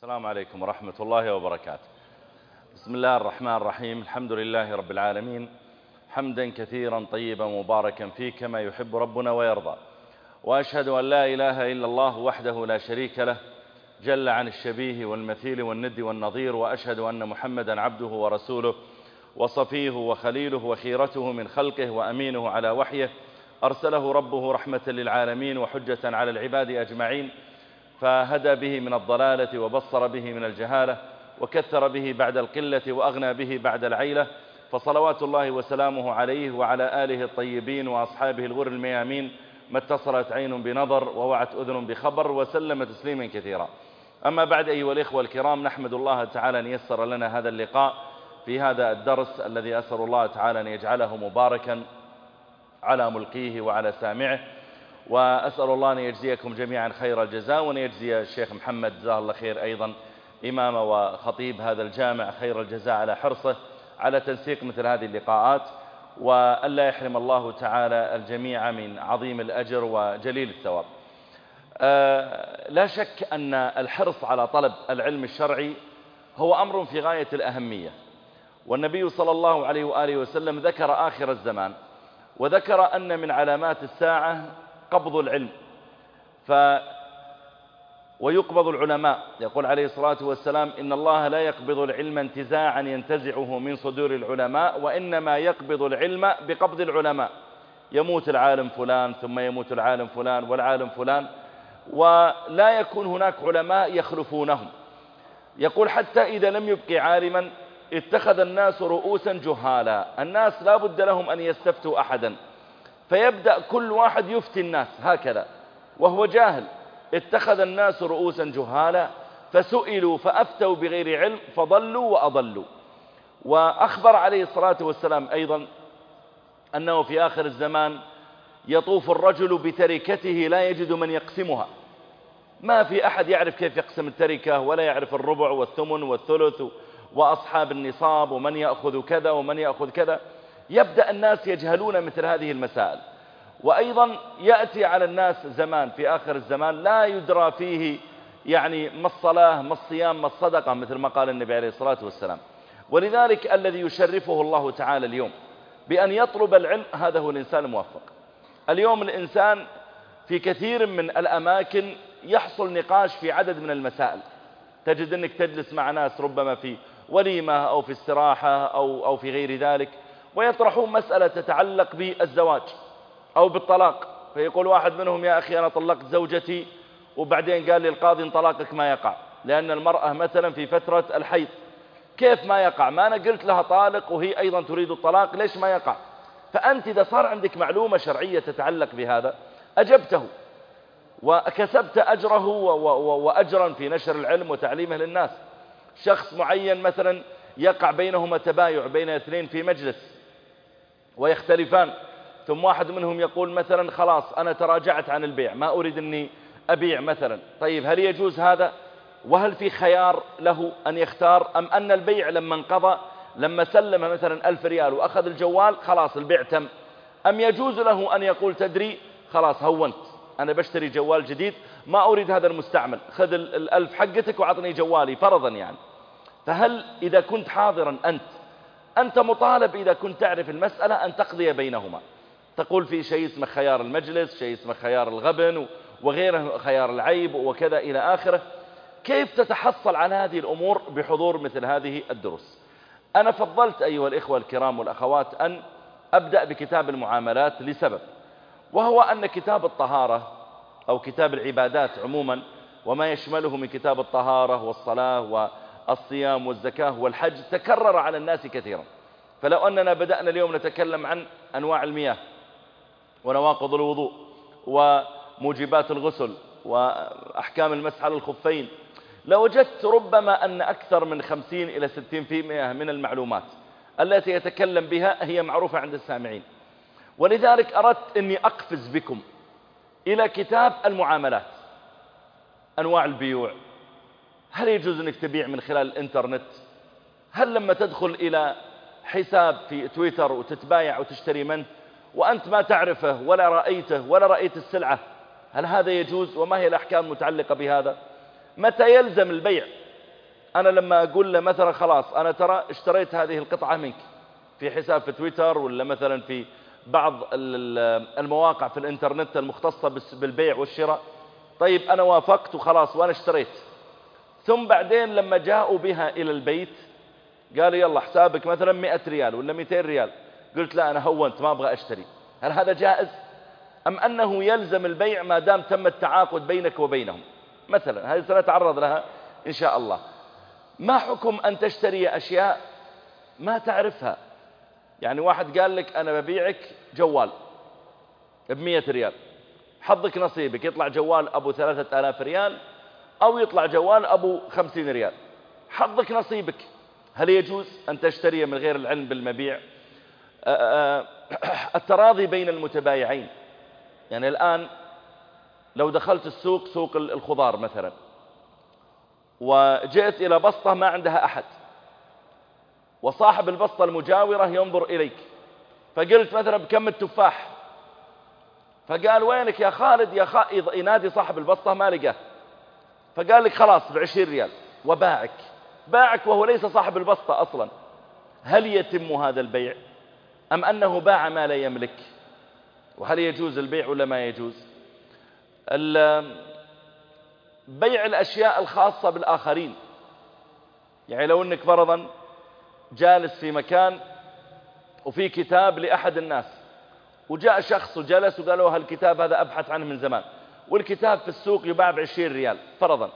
السلام عليكم ورحمة الله وبركاته. بسم الله الرحمن الرحيم. الحمد لله رب العالمين. حمدا كثيرا طيبا مباركا فيه كما يحب ربنا ويرضى. وأشهد أن لا إله إلا الله وحده لا شريك له. جل عن الشبيه والمثيل والند والنظير. وأشهد أن محمدا عبده ورسوله. وصفيه وخليله وخيرته من خلقه وأمينه على وحيه. أرسله ربه رحمة للعالمين وحجة على العباد أجمعين. فهدى به من الضلالة وبصر به من الجهالة وكثر به بعد القلة وأغنى به بعد العيلة. فصلوات الله وسلامه عليه وعلى آله الطيبين وأصحابه الغر الميامين ما اتصلت عين بنظر ووعت أذن بخبر وسلم تسليما كثيرا. أما بعد أيها الإخوة الكرام نحمد الله تعالى أن يسر لنا هذا اللقاء في هذا الدرس الذي أسأل الله تعالى أن يجعله مباركا على ملقيه وعلى سامعه. وأسأل الله أن يجزيكم جميعا خير الجزاء وأن يجزي الشيخ محمد جزاه الله خير أيضا إمام وخطيب هذا الجامع خير الجزاء على حرصه على تنسيق مثل هذه اللقاءات وألا يحرم الله تعالى الجميع من عظيم الأجر وجليل الثواب. آه، لا شك أن الحرص على طلب العلم الشرعي هو أمر في غاية الأهمية. والنبي صلى الله عليه وآله وسلم ذكر آخر الزمان وذكر أن من علامات الساعة قبض العلم. ف ويقبض العلماء. يقول عليه الصلاة والسلام إن الله لا يقبض العلم انتزاعا ينتزعه من صدور العلماء وإنما يقبض العلم بقبض العلماء. يموت العالم فلان ثم يموت العالم فلان والعالم فلان. ولا يكون هناك علماء يخلفونهم. يقول حتى إذا لم يبقي عالما اتخذ الناس رؤوسا جهالا. الناس لا بد لهم أن يستفتوا أحدا. فيبدأ كل واحد يفتي الناس هكذا. وهو جاهل. اتخذ الناس رؤوسا جهالا فسئلوا فأفتوا بغير علم فضلوا وأضلوا. وأخبر عليه الصلاة والسلام أيضا أنه في آخر الزمان يطوف الرجل بتركته لا يجد من يقسمها. ما في أحد يعرف كيف يقسم التركة ولا يعرف الربع والثمن والثلث وأصحاب النصاب ومن يأخذ كذا ومن يأخذ كذا. يبدأ الناس يجهلون مثل هذه المسائل. وأيضا يأتي على الناس زمان في آخر الزمان لا يدرى فيه يعني ما الصلاة ما الصيام ما الصدقة مثل ما قال النبي عليه الصلاة والسلام. ولذلك الذي يشرفه الله تعالى اليوم بأن يطلب العلم هذا هو الإنسان الموفق. اليوم الإنسان في كثير من الأماكن يحصل نقاش في عدد من المسائل. تجد أنك تجلس مع ناس ربما في وليمة أو في استراحة أو, أو في غير ذلك ويطرحون مسألة تتعلق بالزواج. أو بالطلاق. فيقول واحد منهم يا أخي أنا طلقت زوجتي. وبعدين قال لي القاضي طلاقك ما يقع. لأن المرأة مثلا في فترة الحيض. كيف ما يقع؟ ما أنا قلت لها طالق وهي أيضا تريد الطلاق ليش ما يقع؟ فأنت إذا صار عندك معلومة شرعية تتعلق بهذا أجبته. وكسبت أجره وأجرا في نشر العلم وتعليمه للناس. شخص معين مثلا يقع بينهما تبايع بين اثنين في مجلس ويختلفان. ثم واحد منهم يقول مثلا خلاص أنا تراجعت عن البيع ما أريد أني أبيع مثلا. طيب هل يجوز هذا؟ وهل في خيار له أن يختار؟ أم أن البيع لما انقضى لما سلم مثلا ألف ريال وأخذ الجوال خلاص البيع تم. أم يجوز له أن يقول تدري خلاص هونت أنا بشتري جوال جديد ما أريد هذا المستعمل خذ الألف حقتك وعطني جوالي فرضا يعني. فهل إذا كنت حاضرا أنت أنت مطالب إذا كنت تعرف المسألة أن تقضي بينهما. تقول في شيء اسمه خيار المجلس شيء اسمه خيار الغبن وغيره خيار العيب وكذا إلى آخره. كيف تتحصل على هذه الأمور بحضور مثل هذه الدروس؟ أنا فضلت أيها الإخوة الكرام والأخوات أن أبدأ بكتاب المعاملات لسبب وهو أن كتاب الطهارة أو كتاب العبادات عموما وما يشمله من كتاب الطهارة والصلاة والصيام والزكاة والحج تكرر على الناس كثيرا. فلو أننا بدأنا اليوم نتكلم عن أنواع المياه ونواقض الوضوء وموجبات الغسل وأحكام المسح على الخفين. لوجدت ربما أن أكثر من خمسين إلى ستين في من المعلومات التي يتكلم بها هي معروفة عند السامعين. ولذلك أردت أني أقفز بكم إلى كتاب المعاملات أنواع البيوع. هل يجوز أنك تبيع من خلال الإنترنت؟ هل لما تدخل إلى حساب في تويتر وتتبايع وتشتري منه وأنت ما تعرفه ولا رأيته ولا رأيت السلعة. هل هذا يجوز وما هي الأحكام المتعلقة بهذا؟ متى يلزم البيع؟ أنا لما أقول له مثلا خلاص أنا ترى اشتريت هذه القطعة منك. في حساب في تويتر ولا مثلا في بعض المواقع في الإنترنت المختصة بالبيع والشراء. طيب أنا وافقت وخلاص وأنا اشتريت. ثم بعدين لما جاءوا بها إلى البيت قالوا يلا حسابك مثلا 100 ريال ولا 200 ريال. قلت لا أنا هونت ما أبغى أشتري. هل هذا جائز؟ أم أنه يلزم البيع ما دام تم التعاقد بينك وبينهم؟ مثلا هذه سنتعرض لها إن شاء الله. ما حكم أن تشتري أشياء ما تعرفها؟ يعني واحد قال لك أنا ببيعك جوال بمية ريال. حظك نصيبك يطلع جوال أبو ثلاثة آلاف ريال أو يطلع جوال أبو خمسين ريال. حظك نصيبك. هل يجوز أن تشتري من غير العلم بالمبيع؟ التراضي بين المتبايعين. يعني الآن لو دخلت السوق سوق الخضار مثلا وجئت إلى بسطة ما عندها أحد وصاحب البسطة المجاورة ينظر إليك فقلت مثلا بكم التفاح؟ فقال وينك يا خالد؟ يا خالد ينادي صاحب البسطة ما لقاه. فقال لك خلاص بعشرين ريال وباعك. باعك وهو ليس صاحب البسطة أصلا. هل يتم هذا البيع؟ أم أنه باع ما لا يملك؟ وهل يجوز البيع ولا ما يجوز؟ بيع الأشياء الخاصة بالآخرين. يعني لو أنك فرضا جالس في مكان وفي كتاب لأحد الناس وجاء شخص وجلس وقال له هالكتاب هذا أبحث عنه من زمان والكتاب في السوق يباع بعشرين ريال فرضا.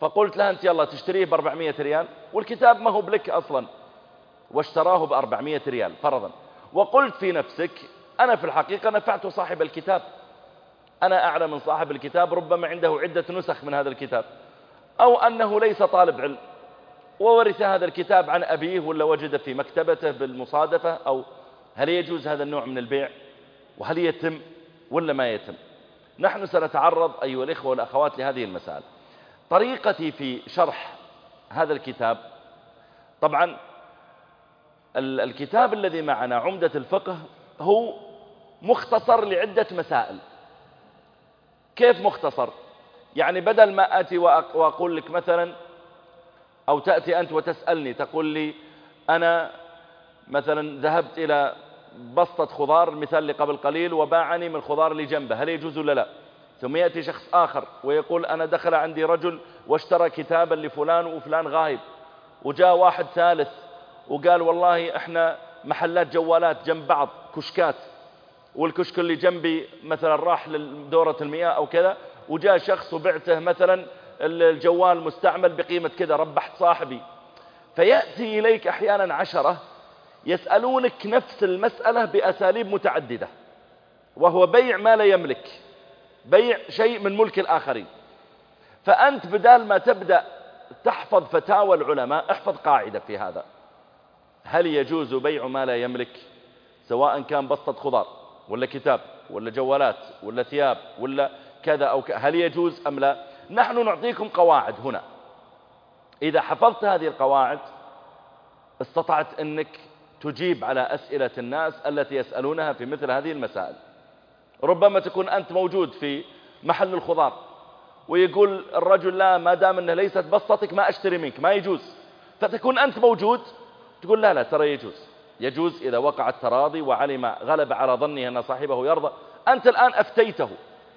فقلت له أنت يلا تشتريه بأربعمية ريال والكتاب ما هو بلك أصلا واشتراه بأربعمية ريال فرضا. وقلت في نفسك أنا في الحقيقة نفعت صاحب الكتاب. أنا أعلم من صاحب الكتاب ربما عنده عدة نسخ من هذا الكتاب. أو أنه ليس طالب علم. وورث هذا الكتاب عن أبيه ولا وجد في مكتبته بالمصادفة أو هل يجوز هذا النوع من البيع؟ وهل يتم ولا ما يتم؟ نحن سنتعرض أيها الإخوة والأخوات لهذه المسائل. طريقتي في شرح هذا الكتاب طبعا الكتاب الذي معنا عمدة الفقه هو مختصر لعدة مسائل. كيف مختصر؟ يعني بدل ما أتي وأقول لك مثلا أو تأتي أنت وتسألني تقول لي أنا مثلا ذهبت إلى بسطة خضار المثال اللي قبل قليل وباعني من الخضار اللي جنبه هل يجوز ولا لا؟ ثم يأتي شخص آخر ويقول أنا دخل عندي رجل واشترى كتابا لفلان وفلان غايب وجاء واحد ثالث وقال والله إحنا محلات جوالات جنب بعض كشكات. والكشك اللي جنبي مثلا راح لدورة المياه أو كذا وجاء شخص وبعته مثلا الجوال مستعمل بقيمة كذا ربحت صاحبي. فيأتي إليك أحيانا عشرة يسألونك نفس المسألة بأساليب متعددة وهو بيع ما لا يملك بيع شيء من ملك الآخرين. فأنت بدال ما تبدأ تحفظ فتاوى العلماء احفظ قاعدة في هذا. هل يجوز بيع ما لا يملك؟ سواء كان بسطة خضار ولا كتاب ولا جوالات ولا ثياب ولا كذا أو كذا هل يجوز أم لا؟ نحن نعطيكم قواعد هنا. إذا حفظت هذه القواعد استطعت أنك تجيب على أسئلة الناس التي يسألونها في مثل هذه المسائل. ربما تكون أنت موجود في محل الخضار ويقول الرجل لا ما دام أنه ليست بسطتك ما أشتري منك ما يجوز. فتكون أنت موجود تقول لا لا ترى يجوز. يجوز إذا وقع التراضي وعلم غلب على ظنه أن صاحبه يرضى. أنت الآن أفتيته.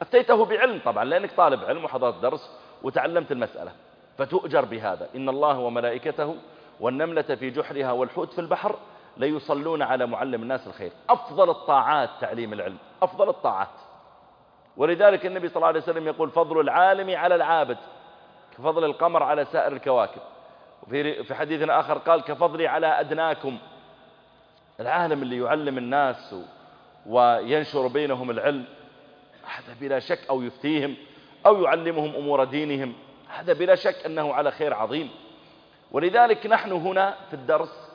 أفتيته بعلم طبعا لأنك طالب علم وحضرت درس وتعلمت المسألة. فتؤجر بهذا. إن الله وملائكته والنملة في جحرها والحوت في البحر ليصلون على معلم الناس الخير. أفضل الطاعات تعليم العلم. أفضل الطاعات. ولذلك النبي صلى الله عليه وسلم يقول فضل العالم على العابد كفضل القمر على سائر الكواكب. في حديث آخر قال كفضلي على أدناكم. العالم اللي يعلم الناس وينشر بينهم العلم هذا بلا شك أو يفتيهم أو يعلمهم أمور دينهم هذا بلا شك أنه على خير عظيم. ولذلك نحن هنا في الدرس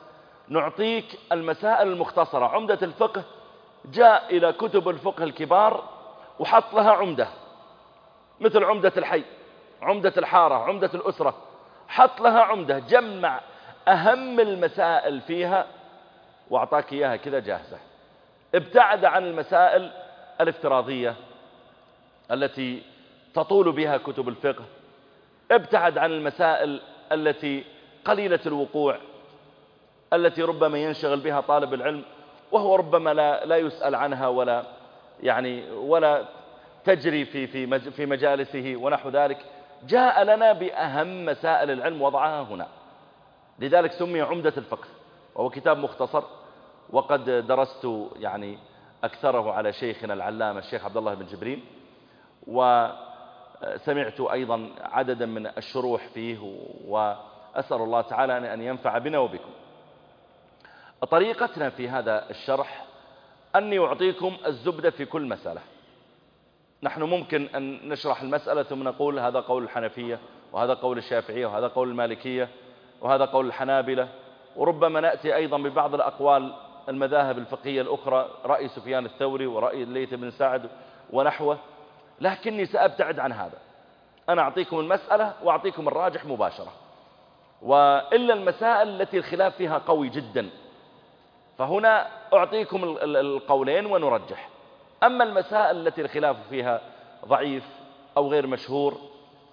نعطيك المسائل المختصرة. عمدة الفقه جاء إلى كتب الفقه الكبار وحط لها عمدة مثل عمدة الحي عمدة الحارة عمدة الأسرة. حط لها عمدة جمع أهم المسائل فيها وأعطاك إياها كذا جاهزة. ابتعد عن المسائل الافتراضية التي تطول بها كتب الفقه. ابتعد عن المسائل التي قليلة الوقوع التي ربما ينشغل بها طالب العلم وهو ربما لا, لا يسأل عنها ولا يعني ولا تجري في في في مجالسه ونحو ذلك. جاء لنا بأهم مسائل العلم وضعها هنا. لذلك سمي عمدة الفقه وهو كتاب مختصر وقد درست يعني أكثره على شيخنا العلامة الشيخ عبد الله بن جبريل وسمعت أيضا عددا من الشروح فيه وأسأل الله تعالى أن ينفع بنا وبكم. طريقتنا في هذا الشرح أني أعطيكم الزبدة في كل مسألة. نحن ممكن أن نشرح المسألة ثم نقول هذا قول الحنفية وهذا قول الشافعية وهذا قول المالكية وهذا قول الحنابلة. وربما نأتي أيضا ببعض الأقوال المذاهب الفقهية الأخرى رأي سفيان الثوري ورأي الليث بن سعد ونحوه. لكني سأبتعد عن هذا. أنا أعطيكم المسألة وأعطيكم الراجح مباشرة. وإلا المسائل التي الخلاف فيها قوي جدا. فهنا أعطيكم القولين ونرجح. أما المسائل التي الخلاف فيها ضعيف أو غير مشهور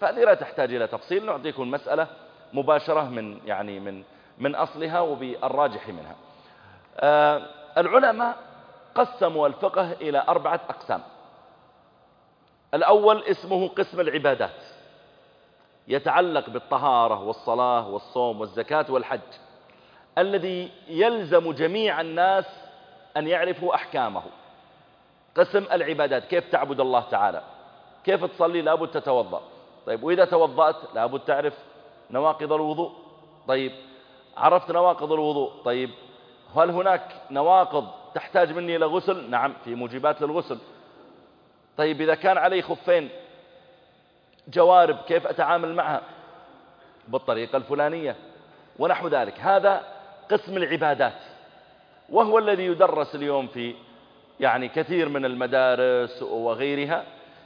فهذه لا تحتاج إلى تفصيل. نعطيكم المسألة مباشرة من يعني من من أصلها وبالراجح منها. آه العلماء قسموا الفقه إلى أربعة أقسام. الأول اسمه قسم العبادات يتعلق بالطهارة والصلاة والصوم والزكاة والحج الذي يلزم جميع الناس أن يعرفوا أحكامه. قسم العبادات. كيف تعبد الله تعالى؟ كيف تصلي؟ لابد تتوضأ. طيب وإذا توضأت لابد تعرف نواقض الوضوء. طيب عرفت نواقض الوضوء. طيب هل هناك نواقض تحتاج مني إلى غسل؟ نعم في موجبات للغسل. طيب إذا كان علي خفين جوارب كيف أتعامل معها؟ بالطريقة الفلانية. ونحو ذلك. هذا قسم العبادات. وهو الذي يدرس اليوم في يعني كثير من المدارس وغيرها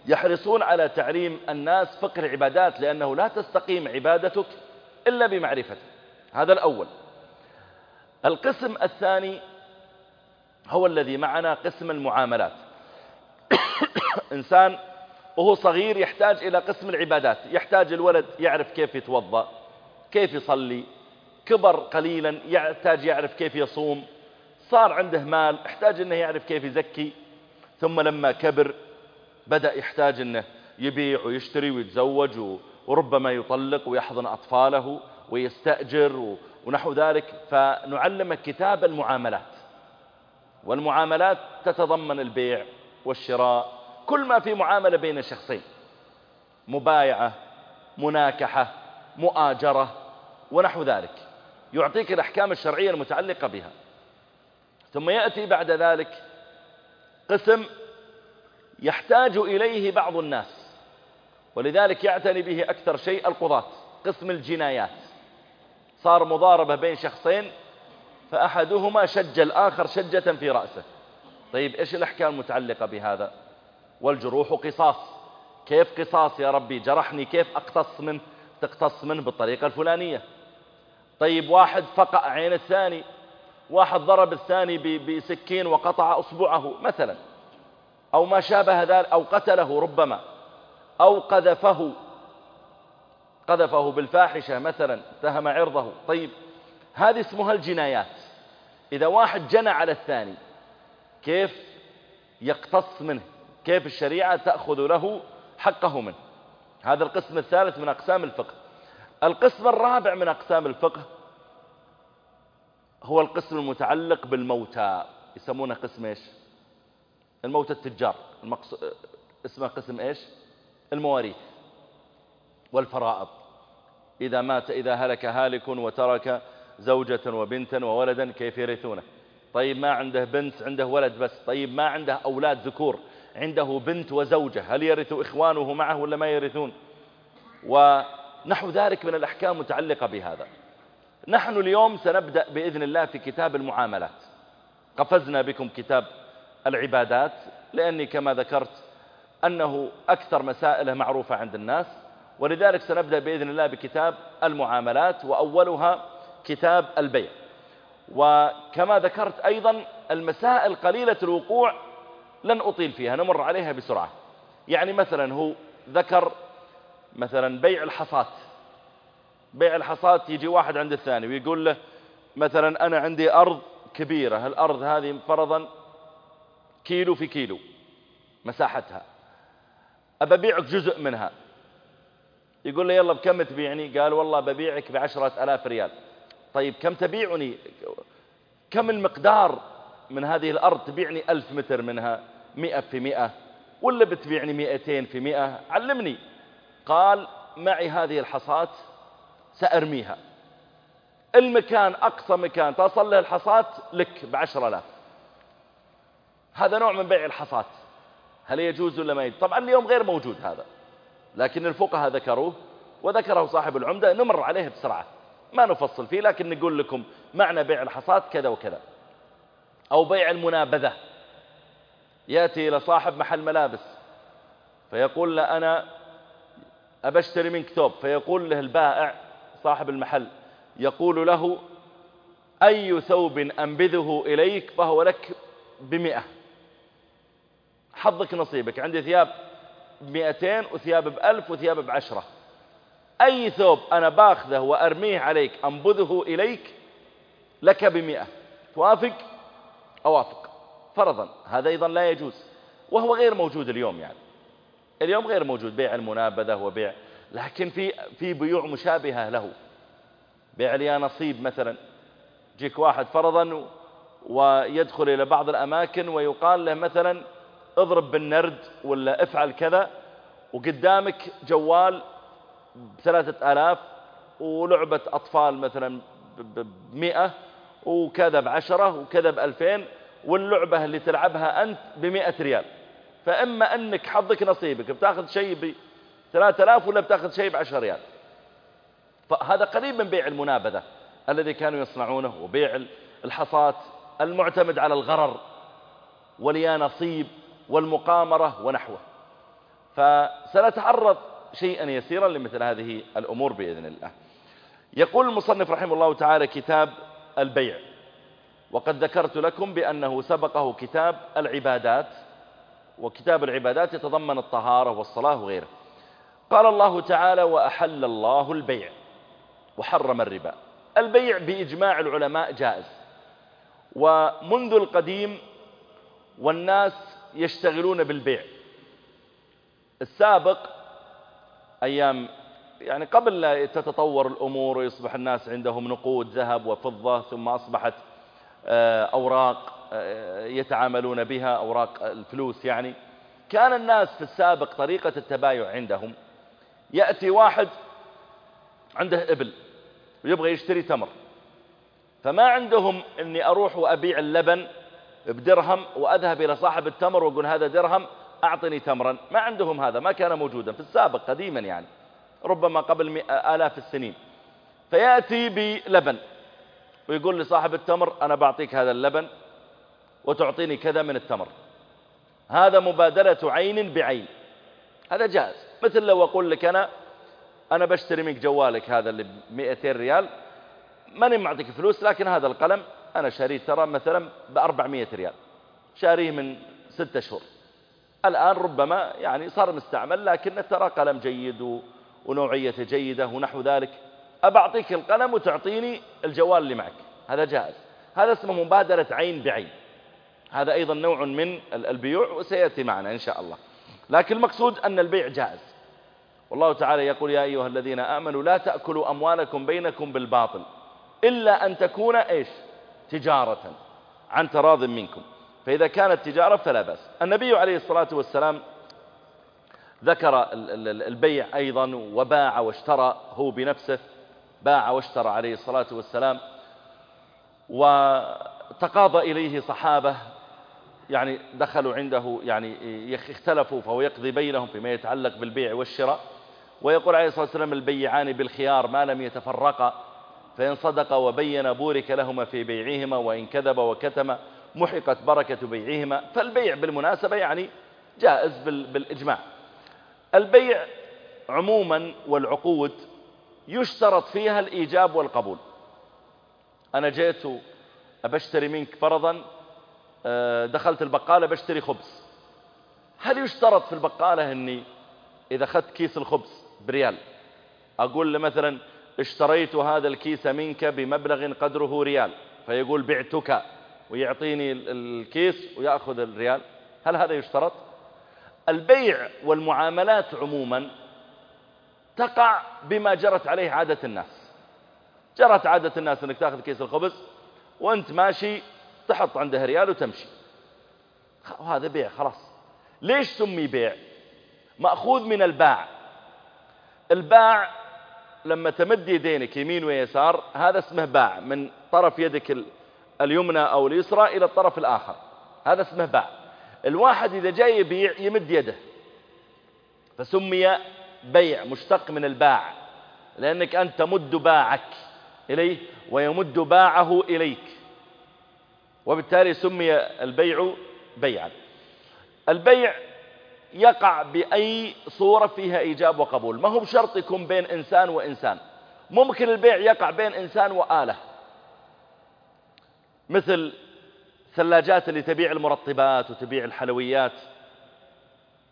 يحرصون على تعليم الناس فقه العبادات لأنه لا تستقيم عبادتك إلا بمعرفته. هذا الأول. القسم الثاني هو الذي معنا قسم المعاملات. إنسان وهو صغير يحتاج إلى قسم العبادات. يحتاج الولد يعرف كيف يتوضأ كيف يصلي كبر قليلا يحتاج يعرف كيف يصوم. صار عنده مال احتاج إنه يعرف كيف يزكي. ثم لما كبر بدأ يحتاج إنه يبيع ويشتري ويتزوج وربما يطلق ويحضن أطفاله ويستأجر ونحو ذلك. فنعلم كتاب المعاملات. والمعاملات تتضمن البيع والشراء. كل ما في معاملة بين شخصين. مبايعة مناكحة مؤاجرة ونحو ذلك. يعطيك الأحكام الشرعية المتعلقة بها. ثم يأتي بعد ذلك قسم يحتاج إليه بعض الناس ولذلك يعتني به أكثر شيء القضاة قسم الجنايات. صار مضاربة بين شخصين فأحدهما شج الآخر شجة في رأسه. طيب إيش الأحكام المتعلقة بهذا؟ والجروح قصاص. كيف قصاص يا ربي؟ جرحني كيف أقتص منه؟ تقتص منه بالطريقة الفلانية. طيب واحد فقع عين الثاني واحد ضرب الثاني بسكين وقطع أصبعه مثلا أو ما شابه ذلك أو قتله ربما أو قذفه قذفه بالفاحشة مثلا اتهم عرضه. طيب هذه اسمها الجنايات. إذا واحد جنى على الثاني كيف يقتص منه؟ كيف الشريعة تأخذ له حقه منه؟ هذا القسم الثالث من أقسام الفقه. القسم الرابع من أقسام الفقه هو القسم المتعلق بالموتى يسمونه قسم إيش؟ الموتى التجار. المقص... اسمه قسم إيش؟ المواريث والفرائض. إذا مات إذا هلك هالك وترك زوجة وبنتا وولدا كيف يرثونه؟ طيب ما عنده بنت عنده ولد بس. طيب ما عنده أولاد ذكور عنده بنت وزوجة هل يرث إخوانه معه ولا ما يرثون؟ ونحو ذلك من الأحكام متعلقة بهذا. نحن اليوم سنبدأ بإذن الله في كتاب المعاملات. قفزنا بكم كتاب العبادات لأني كما ذكرت أنه أكثر مسائله معروفة عند الناس ولذلك سنبدأ بإذن الله بكتاب المعاملات وأولها كتاب البيع. وكما ذكرت أيضا المسائل قليلة الوقوع لن أطيل فيها نمر عليها بسرعة. يعني مثلا هو ذكر مثلا بيع الحصات بيع الحصاد يجي واحد عند الثاني ويقول له مثلا أنا عندي أرض كبيرة الأرض هذه فرضا؟ كيلو في كيلو مساحتها. أبيعك جزء منها. يقول له يلا بكم تبيعني؟ قال والله ببيعك بعشرة ألاف ريال. طيب كم تبيعني؟ كم المقدار من هذه الأرض تبيعني ألف متر منها؟ مئة في مئة. ولا بتبيعني مئتين في مئة؟ علمني. قال معي هذه الحصات سأرميها. المكان أقصى مكان تصل له الحصات لك بعشر ألاف. هذا نوع من بيع الحصات هل يجوز ولا ما يجوز؟ طبعا اليوم غير موجود هذا. لكن الفقهاء ذكروه وذكره صاحب العمدة نمر عليه بسرعة. ما نفصل فيه لكن نقول لكم معنى بيع الحصات كذا وكذا. أو بيع المنابذة. يأتي إلى صاحب محل ملابس فيقول له أنا أبشتري منك ثوب. فيقول له البائع صاحب المحل يقول له أي ثوب أنبذه إليك فهو لك بمئة. حظك نصيبك. عندي ثياب بمئتين وثياب بألف وثياب بعشرة. أي ثوب أنا باخذه وأرميه عليك أنبذه إليك لك بمئة. توافق؟ أوافق. فرضا. هذا أيضا لا يجوز. وهو غير موجود اليوم يعني. اليوم غير موجود. بيع المنابذة وبيع لكن في في بيوع مشابهة له. بيع لي نصيب مثلا. جيك واحد فرضا ويدخل إلى بعض الأماكن ويقال له مثلا اضرب بالنرد ولا افعل كذا وقدامك جوال بثلاثة آلاف ولعبة أطفال مثلا بمئة وكذا بعشرة وكذا بألفين واللعبة اللي تلعبها أنت بمئة ريال. فإما أنك حظك نصيبك بتاخذ شيء بثلاثة آلاف ولا بتاخذ شيء بعشر ريال. فهذا قريب من بيع المنابذة الذي كانوا يصنعونه وبيع الحصات المعتمد على الغرر واليانصيب والمقامرة ونحوه. فسنتعرض شيئا يسيرا لمثل هذه الأمور بإذن الله. يقول المصنف رحمه الله تعالى كتاب البيع. وقد ذكرت لكم بأنه سبقه كتاب العبادات وكتاب العبادات يتضمن الطهارة والصلاة وغيره. قال الله تعالى وأحل الله البيع وحرم الربا. البيع بإجماع العلماء جائز. ومنذ القديم والناس يشتغلون بالبيع. السابق أيام يعني قبل لا تتطور الأمور ويصبح الناس عندهم نقود ذهب وفضة ثم أصبحت آه، أوراق آه، يتعاملون بها أوراق الفلوس يعني. كان الناس في السابق طريقة التبايع عندهم. يأتي واحد عنده إبل ويبغى يشتري تمر. فما عندهم أني أروح وأبيع اللبن بدرهم وأذهب إلى صاحب التمر وأقول هذا درهم أعطني تمرا. ما عندهم هذا ما كان موجودا في السابق قديما يعني ربما قبل آلاف السنين. فيأتي بلبن ويقول لصاحب التمر أنا بعطيك هذا اللبن وتعطيني كذا من التمر. هذا مبادلة عين بعين. هذا جائز. مثل لو أقول لك أنا أنا بشتري منك جوالك هذا اللي ب 200 ريال ماني معطيك فلوس لكن هذا القلم أنا شاريه ترى مثلا ب 400 ريال شاريه من ستة شهور. الآن ربما يعني صار مستعمل لكن ترى قلم جيد ونوعية جيدة ونحو ذلك. أبعطيك القلم وتعطيني الجوال اللي معك. هذا جائز. هذا اسمه مبادلة عين بعين. هذا أيضا نوع من البيوع وسيأتي معنا إن شاء الله. لكن المقصود أن البيع جائز. والله تعالى يقول يا أيها الذين آمنوا لا تأكلوا أموالكم بينكم بالباطل إلا أن تكون إيش؟ تجارة عن تراض منكم. فإذا كانت تجارة فلا بأس. النبي عليه الصلاة والسلام ذكر البيع أيضا وباع واشترى هو بنفسه باع واشترى عليه الصلاة والسلام وتقاضى إليه صحابة يعني دخلوا عنده يعني اختلفوا فهو يقضي بينهم فيما يتعلق بالبيع والشراء. ويقول عليه الصلاة والسلام البيعان بالخيار ما لم يتفرقا فإن صدق وبين بورك لهما في بيعهما وإن كذب وكتم محقت بركة بيعهما فالبيع بالمناسبة يعني جائز بالإجماع. البيع عموما والعقود يشترط فيها الإيجاب والقبول. أنا جيت أبشتري منك فرضا آه، دخلت البقالة بشتري خبز. هل يشترط في البقالة أني إذا أخذت كيس الخبز بريال. أقول له مثلا اشتريت هذا الكيس منك بمبلغ قدره ريال. فيقول بعتك. ويعطيني الكيس ويأخذ الريال. هل هذا يشترط؟ البيع والمعاملات عموما تقع بما جرت عليه عادة الناس. جرت عادة الناس إنك تأخذ كيس الخبز وأنت ماشي تحط عنده ريال وتمشي. وهذا بيع خلاص. ليش سمي بيع؟ مأخوذ من الباع. الباع لما تمد يدينك يمين ويسار هذا اسمه باع من طرف يدك اليمنى أو اليسرى إلى الطرف الآخر هذا اسمه باع. الواحد إذا جاي يبيع يمد يده فسمي بيع مشتق من الباع لأنك أنت تمد باعك إليه ويمد باعه إليك وبالتالي سمي البيع بيعا. البيع يقع بأي صورة فيها إيجاب وقبول. ما هو بشرط يكون بين إنسان وإنسان؟ ممكن البيع يقع بين إنسان وآلة. مثل ثلاجات اللي تبيع المرطبات وتبيع الحلويات.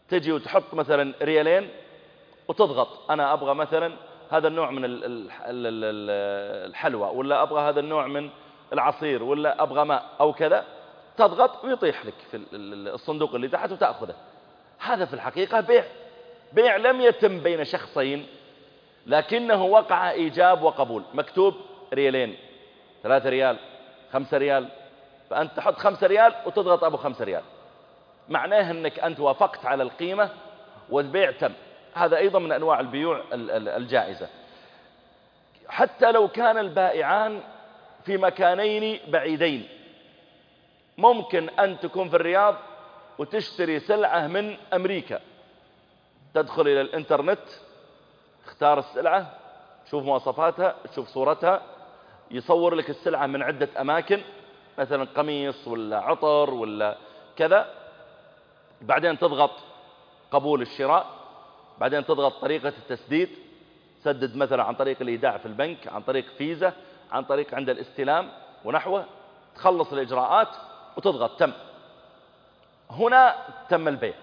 تجي وتحط مثلا ريالين وتضغط. أنا أبغى مثلا هذا النوع من الحلوى ولا أبغى هذا النوع من العصير ولا أبغى ماء أو كذا. تضغط ويطيح لك في الصندوق اللي تحت وتأخذه. هذا في الحقيقة بيع. بيع لم يتم بين شخصين لكنه وقع إيجاب وقبول. مكتوب ريالين. ثلاثة ريال خمسة ريال. فأنت تحط خمسة ريال وتضغط أبو خمسة ريال. معناه أنك أنت وافقت على القيمة والبيع تم. هذا أيضا من أنواع البيوع الجائزة. حتى لو كان البائعان في مكانين بعيدين ممكن أن تكون في الرياض وتشتري سلعة من أمريكا. تدخل إلى الإنترنت اختار السلعة شوف مواصفاتها شوف صورتها يصور لك السلعة من عدة أماكن مثلا قميص ولا عطر ولا كذا. بعدين تضغط قبول الشراء بعدين تضغط طريقة التسديد. سدد مثلا عن طريق الإيداع في البنك عن طريق فيزا عن طريق عند الاستلام ونحوه. تخلص الإجراءات وتضغط تم. هنا تم البيع.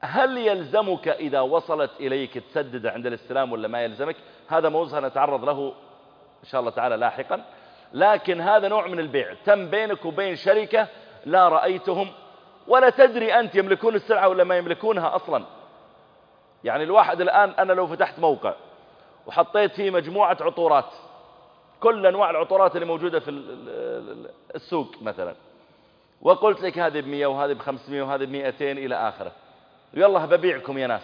هل يلزمك إذا وصلت إليك تسدد عند الاستلام ولا ما يلزمك؟ هذا موضوع نتعرض له إن شاء الله تعالى لاحقا. لكن هذا نوع من البيع. تم بينك وبين شركة لا رأيتهم ولا تدري أنت يملكون السلعة ولا ما يملكونها أصلا. يعني الواحد الآن أنا لو فتحت موقع وحطيت فيه مجموعة عطورات كل أنواع العطورات اللي موجودة في السوق مثلا. وقلت لك هذه بمية وهذه بخمسمية وهذه بمئتين إلى آخره. يلا ببيعكم يا ناس.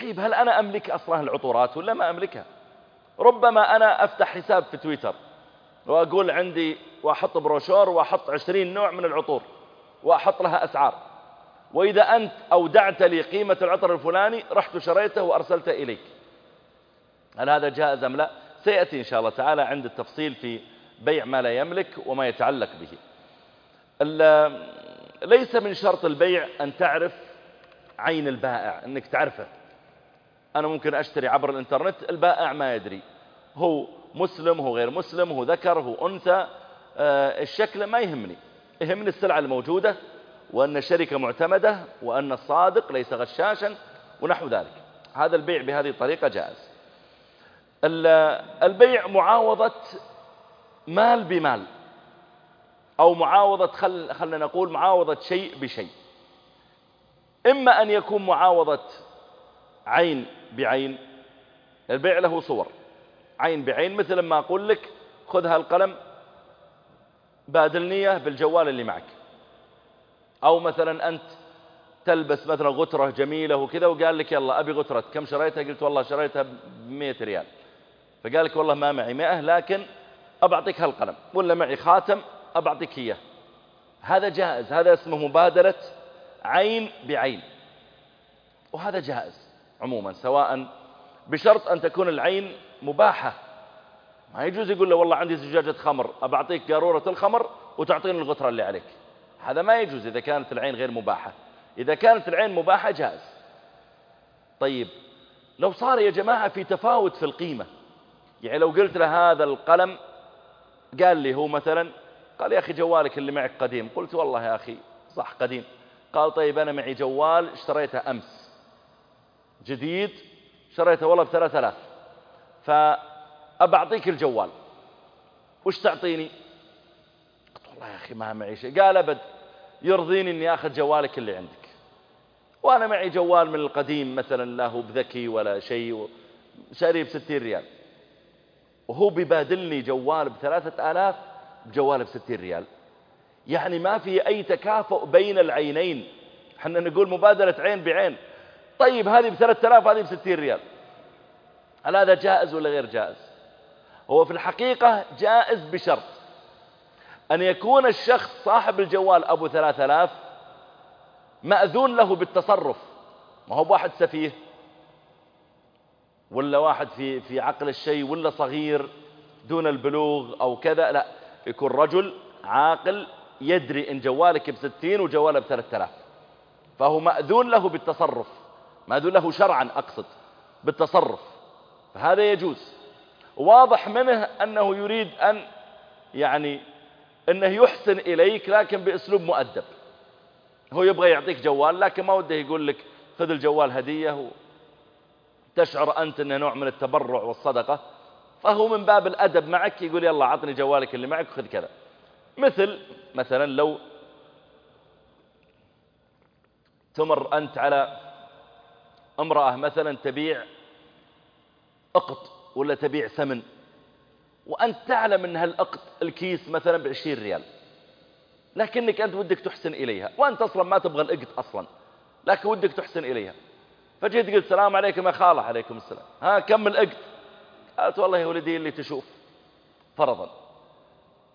طيب هل أنا أملك أصلا العطورات ولا ما أملكها؟ ربما أنا أفتح حساب في تويتر وأقول عندي وأحط بروشور وأحط عشرين نوع من العطور وأحط لها أسعار. وإذا أنت أودعت لي قيمة العطر الفلاني رحت شريته وأرسلته إليك. هل هذا جائز أم لا؟ سيأتي إن شاء الله تعالى عند التفصيل في بيع ما لا يملك وما يتعلق به. ليس من شرط البيع أن تعرف عين البائع أنك تعرفه. أنا ممكن أشتري عبر الإنترنت البائع ما يدري. هو مسلم هو غير مسلم هو ذكر هو أنثى آه، الشكل ما يهمني. يهمني السلعة الموجودة وأن الشركة معتمدة وأن الصادق ليس غشاشا ونحو ذلك. هذا البيع بهذه الطريقة جائز. البيع معاوضة مال بمال. أو معاوضة خل خلنا نقول معاوضة شيء بشيء. إما أن يكون معاوضة عين بعين البيع له صور. عين بعين مثل ما أقول لك خذ هالقلم بادلنيه بالجوال اللي معك. أو مثلا أنت تلبس مثلا غترة جميلة وكذا وقال لك يلا أبي غترة كم شريتها؟ قلت والله شريتها بمية ريال. فقال لك والله ما معي مئة لكن أبعطيك هالقلم. ولا معي خاتم أبعطيك إياه. هذا جائز هذا اسمه مبادلة عين بعين. وهذا جائز عموما سواء بشرط أن تكون العين مباحة. ما يجوز يقول له والله عندي زجاجة خمر أبعطيك قارورة الخمر وتعطيني الغترة اللي عليك. هذا ما يجوز إذا كانت العين غير مباحة. إذا كانت العين مباحة جائز. طيب لو صار يا جماعة في تفاوت في القيمة يعني لو قلت له هذا القلم قال لي هو مثلا قال يا أخي جوالك اللي معك قديم. قلت والله يا أخي صح قديم. قال طيب أنا معي جوال اشتريته أمس. جديد شريته والله بثلاث آلاف. فأبعطيك الجوال. وش تعطيني؟ قلت والله يا أخي ما معي شيء. قال أبد يرضيني أني أخذ جوالك اللي عندك. وأنا معي جوال من القديم مثلا لا هو بذكي ولا شيء شاريه بستين ريال. وهو بيبادلني جوال بثلاثة آلاف بجوال بستين ريال. يعني ما في أي تكافؤ بين العينين. حنا نقول مبادلة عين بعين. طيب هذه بثلاثة آلاف هذه بستين ريال. هل هذا جائز ولا غير جائز؟ هو في الحقيقة جائز بشرط. أن يكون الشخص صاحب الجوال أبو ثلاثة آلاف مأذون له بالتصرف. ما هو بواحد سفيه؟ ولا واحد في في عقل الشيء ولا صغير دون البلوغ أو كذا؟ لا. يكون رجل عاقل يدري إن جوالك بستين وجواله بثلاثة آلاف. فهو مأذون له بالتصرف. مأذون له شرعا أقصد بالتصرف. فهذا يجوز. واضح منه أنه يريد أن يعني أنه يحسن إليك لكن بأسلوب مؤدب. هو يبغى يعطيك جوال لكن ما وده يقول لك خذ الجوال هدية تشعر أنت أنه نوع من التبرع والصدقة. فهو من باب الأدب معك يقول يلا عطني جوالك اللي معك خذ كذا. مثل مثلا لو تمر أنت على امرأة مثلا تبيع أقط ولا تبيع ثمن وأنت تعلم أن هالأقط الكيس مثلا بعشرين ريال لكنك أنت ودك تحسن إليها وأنت أصلا ما تبغى الأقط أصلا لكن ودك تحسن إليها. فجيت قلت السلام عليكم يا خالة عليكم السلام. ها كم الأقط؟ قالت والله يا ولدي اللي تشوف فرضا.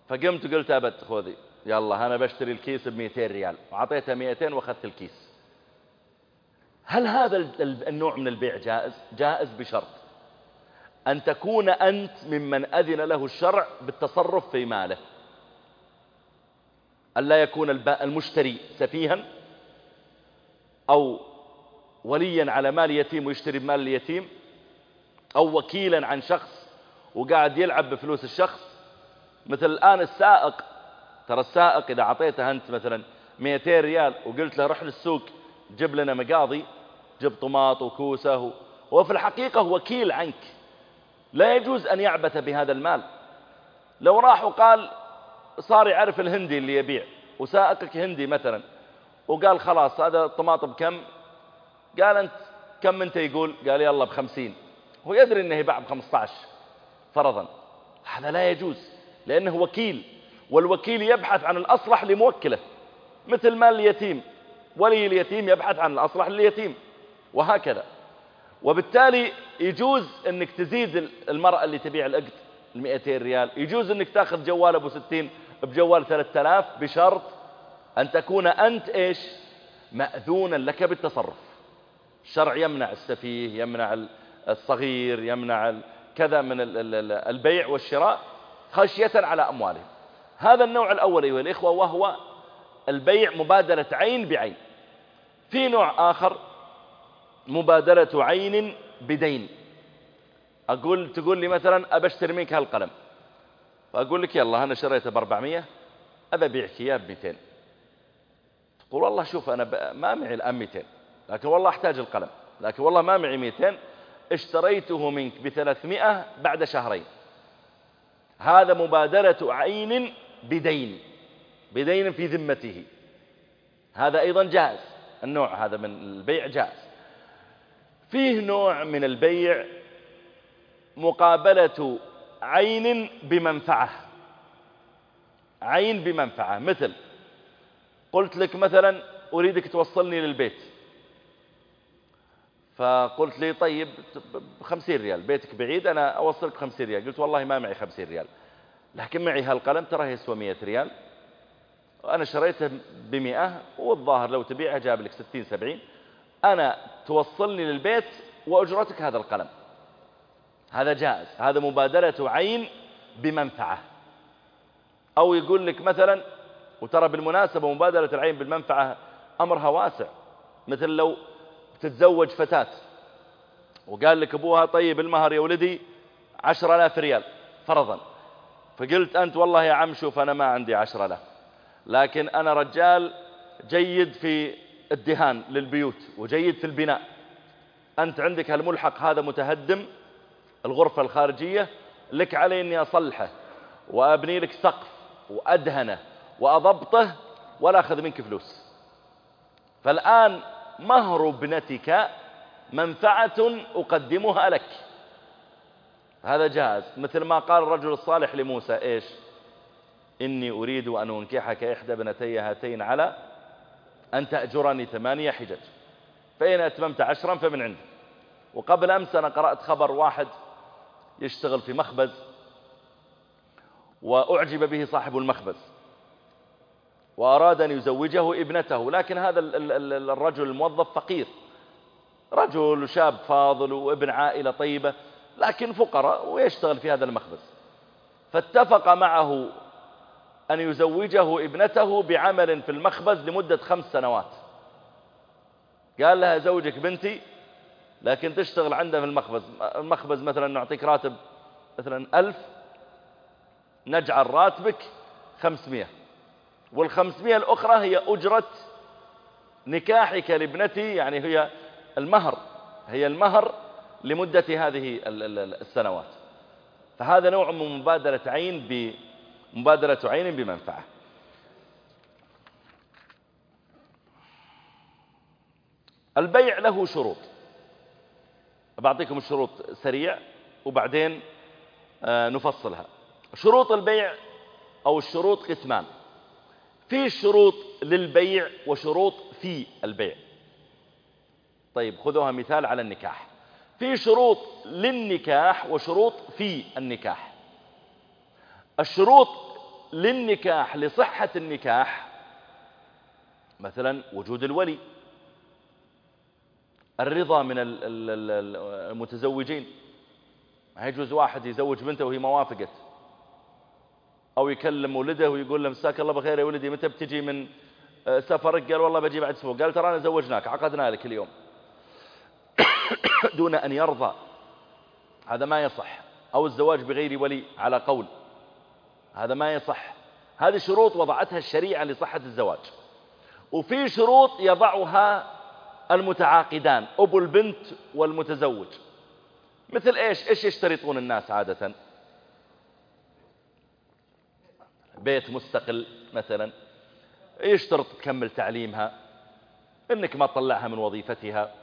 فقمت وقلت أبد خذي يلا أنا بشتري الكيس ب 200 ريال وعطيتها 200 وأخذت الكيس. هل هذا النوع من البيع جائز؟ جائز بشرط. أن تكون أنت ممن أذن له الشرع بالتصرف في ماله. ألا يكون المشتري سفيها أو وليا على مال يتيم ويشتري بمال اليتيم أو وكيلا عن شخص وقاعد يلعب بفلوس الشخص. مثل الآن السائق ترى السائق إذا عطيته أنت مثلا 200 ريال وقلت له رح للسوق جيب لنا مقاضي جيب طماط وكوسة هو في الحقيقة وكيل عنك. لا يجوز أن يعبث بهذا المال. لو راح وقال صار يعرف الهندي اللي يبيع وسائقك هندي مثلا وقال خلاص هذا الطماط بكم؟ قال أنت كم أنت يقول؟ قال يلا بخمسين. هو يدري أنه يباع بخمسة عشر فرضا. هذا لا يجوز لأنه وكيل والوكيل يبحث عن الأصلح لموكله مثل مال اليتيم ولي اليتيم يبحث عن الأصلح لليتيم وهكذا. وبالتالي يجوز أنك تزيد المرأة اللي تبيع الأقد المئتين ريال يجوز أنك تأخذ جوال أبو ستين بجوال ثلاثة آلاف بشرط أن تكون أنت إيش؟ مأذونا لك بالتصرف. الشرع يمنع السفيه يمنع الصغير يمنع كذا من البيع والشراء خشية على أموالهم. هذا النوع الأول أيها الإخوة وهو البيع مبادلة عين بعين. في نوع آخر مبادلة عين بدين. أقول تقول لي مثلا أبشتري منك هالقلم. فأقول لك يلا أنا شريته ب 400 أبى أبيعك إياه ب 200 تقول والله شوف أنا ما معي الآن 200 لكن والله أحتاج القلم لكن والله ما معي 200 اشتريته منك ب 300 بعد شهرين. هذا مبادلة عين بدين بدين في ذمته. هذا أيضا جائز النوع هذا من البيع جائز. فيه نوع من البيع مقابلة عين بمنفعة. عين بمنفعة مثل قلت لك مثلا أريدك توصلني للبيت. فقلت لي طيب بخمسين ريال بيتك بعيد أنا أوصلك بخمسين ريال. قلت والله ما معي خمسين ريال. لكن معي هالقلم ترى يسوى مئة ريال. أنا شريته بمئة والظاهر لو تبيعه جاب لك ستين سبعين. أنا توصلني للبيت وأجرتك هذا القلم. هذا جائز. هذا مبادلة عين بمنفعة. أو يقول لك مثلا وترى بالمناسبة مبادلة العين بالمنفعة أمرها واسع. مثل لو تتزوج فتاة. وقال لك أبوها طيب المهر يا ولدي عشر آلاف ريال فرضا. فقلت أنت والله يا عم شوف أنا ما عندي عشر آلاف. لكن أنا رجال جيد في الدهان للبيوت وجيد في البناء. أنت عندك هالملحق هذا متهدم الغرفة الخارجية لك علي أني أصلحه وأبني لك سقف وأدهنه وأضبطه ولا أخذ منك فلوس. فالآن مهر ابنتك منفعة أقدمها لك. هذا جاهز مثل ما قال الرجل الصالح لموسى إيش؟ إني أريد أن أنكحك إحدى ابنتي هاتين على أن تأجرني ثمانية حجج. فإن أتممت عشرا فمن عندك وقبل أمس أنا قرأت خبر واحد يشتغل في مخبز وأعجب به صاحب المخبز. وأراد أن يزوجه ابنته لكن هذا الرجل الموظف فقير. رجل شاب فاضل وابن عائلة طيبة لكن فقراء ويشتغل في هذا المخبز. فاتفق معه أن يزوجه ابنته بعمل في المخبز لمدة خمس سنوات. قال لها زوجك بنتي لكن تشتغل عنده في المخبز. المخبز مثلا نعطيك راتب مثلا ألف نجعل راتبك خمسمية. والخمسمية الأخرى هي أجرة نكاحك لابنتي يعني هي المهر هي المهر لمدة هذه السنوات. فهذا نوع من مبادرة عين بمبادرة عين بمنفعة. البيع له شروط. بعطيكم الشروط سريع وبعدين آه، نفصلها. شروط البيع أو الشروط قسمان. في شروط للبيع وشروط في البيع. طيب خذوها مثال على النكاح. في شروط للنكاح وشروط في النكاح. الشروط للنكاح لصحة النكاح مثلا وجود الولي الرضا من المتزوجين. ما يجوز واحد يزوج بنته وهي ما وافقت. أو يكلم ولده ويقول له مساك الله بخير يا ولدي متى بتجي من آه، سفرك قال والله بجي بعد أسبوع قال ترى أنا زوجناك عقدنا لك اليوم. دون أن يرضى. هذا ما يصح. أو الزواج بغير ولي على قول. هذا ما يصح. هذه شروط وضعتها الشريعة لصحة الزواج. وفي شروط يضعها المتعاقدان أبو البنت والمتزوج. مثل إيش؟ إيش يشترطون الناس عادة؟ بيت مستقل مثلا يشترط تكمل تعليمها؟ إنك ما تطلعها من وظيفتها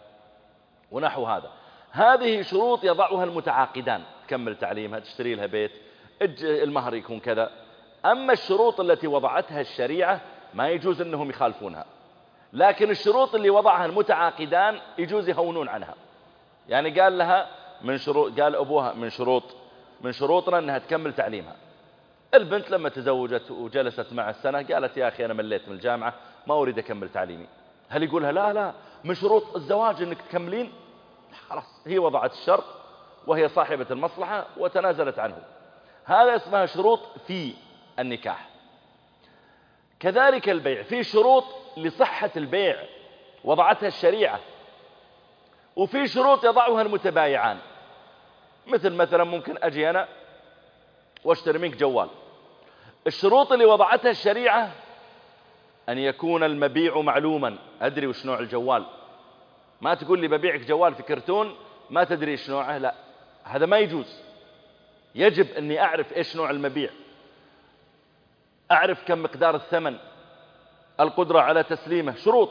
ونحو هذا. هذه شروط يضعها المتعاقدان تكمل تعليمها تشتري لها بيت المهر يكون كذا. أما الشروط التي وضعتها الشريعة ما يجوز أنهم يخالفونها. لكن الشروط اللي وضعها المتعاقدان يجوز يهونون عنها. يعني قال لها من شروط قال أبوها من شروط من شروطنا أنها تكمل تعليمها. البنت لما تزوجت وجلست مع السنة قالت يا أخي أنا مليت من الجامعة ما أريد أكمل تعليمي. هل يقولها لا لا من شروط الزواج أنك تكملين؟ خلاص هي وضعت الشرط وهي صاحبة المصلحة وتنازلت عنه. هذا اسمها شروط في النكاح. كذلك البيع في شروط لصحة البيع وضعتها الشريعة. وفي شروط يضعها المتبايعان. مثل مثلا ممكن أجي أنا وأشتري منك جوال. الشروط اللي وضعتها الشريعة أن يكون المبيع معلوما. أدري وش نوع الجوال. ما تقول لي ببيعك جوال في كرتون ما تدري إيش نوعه لا. هذا ما يجوز. يجب أني أعرف إيش نوع المبيع. أعرف كم مقدار الثمن القدرة على تسليمه شروط.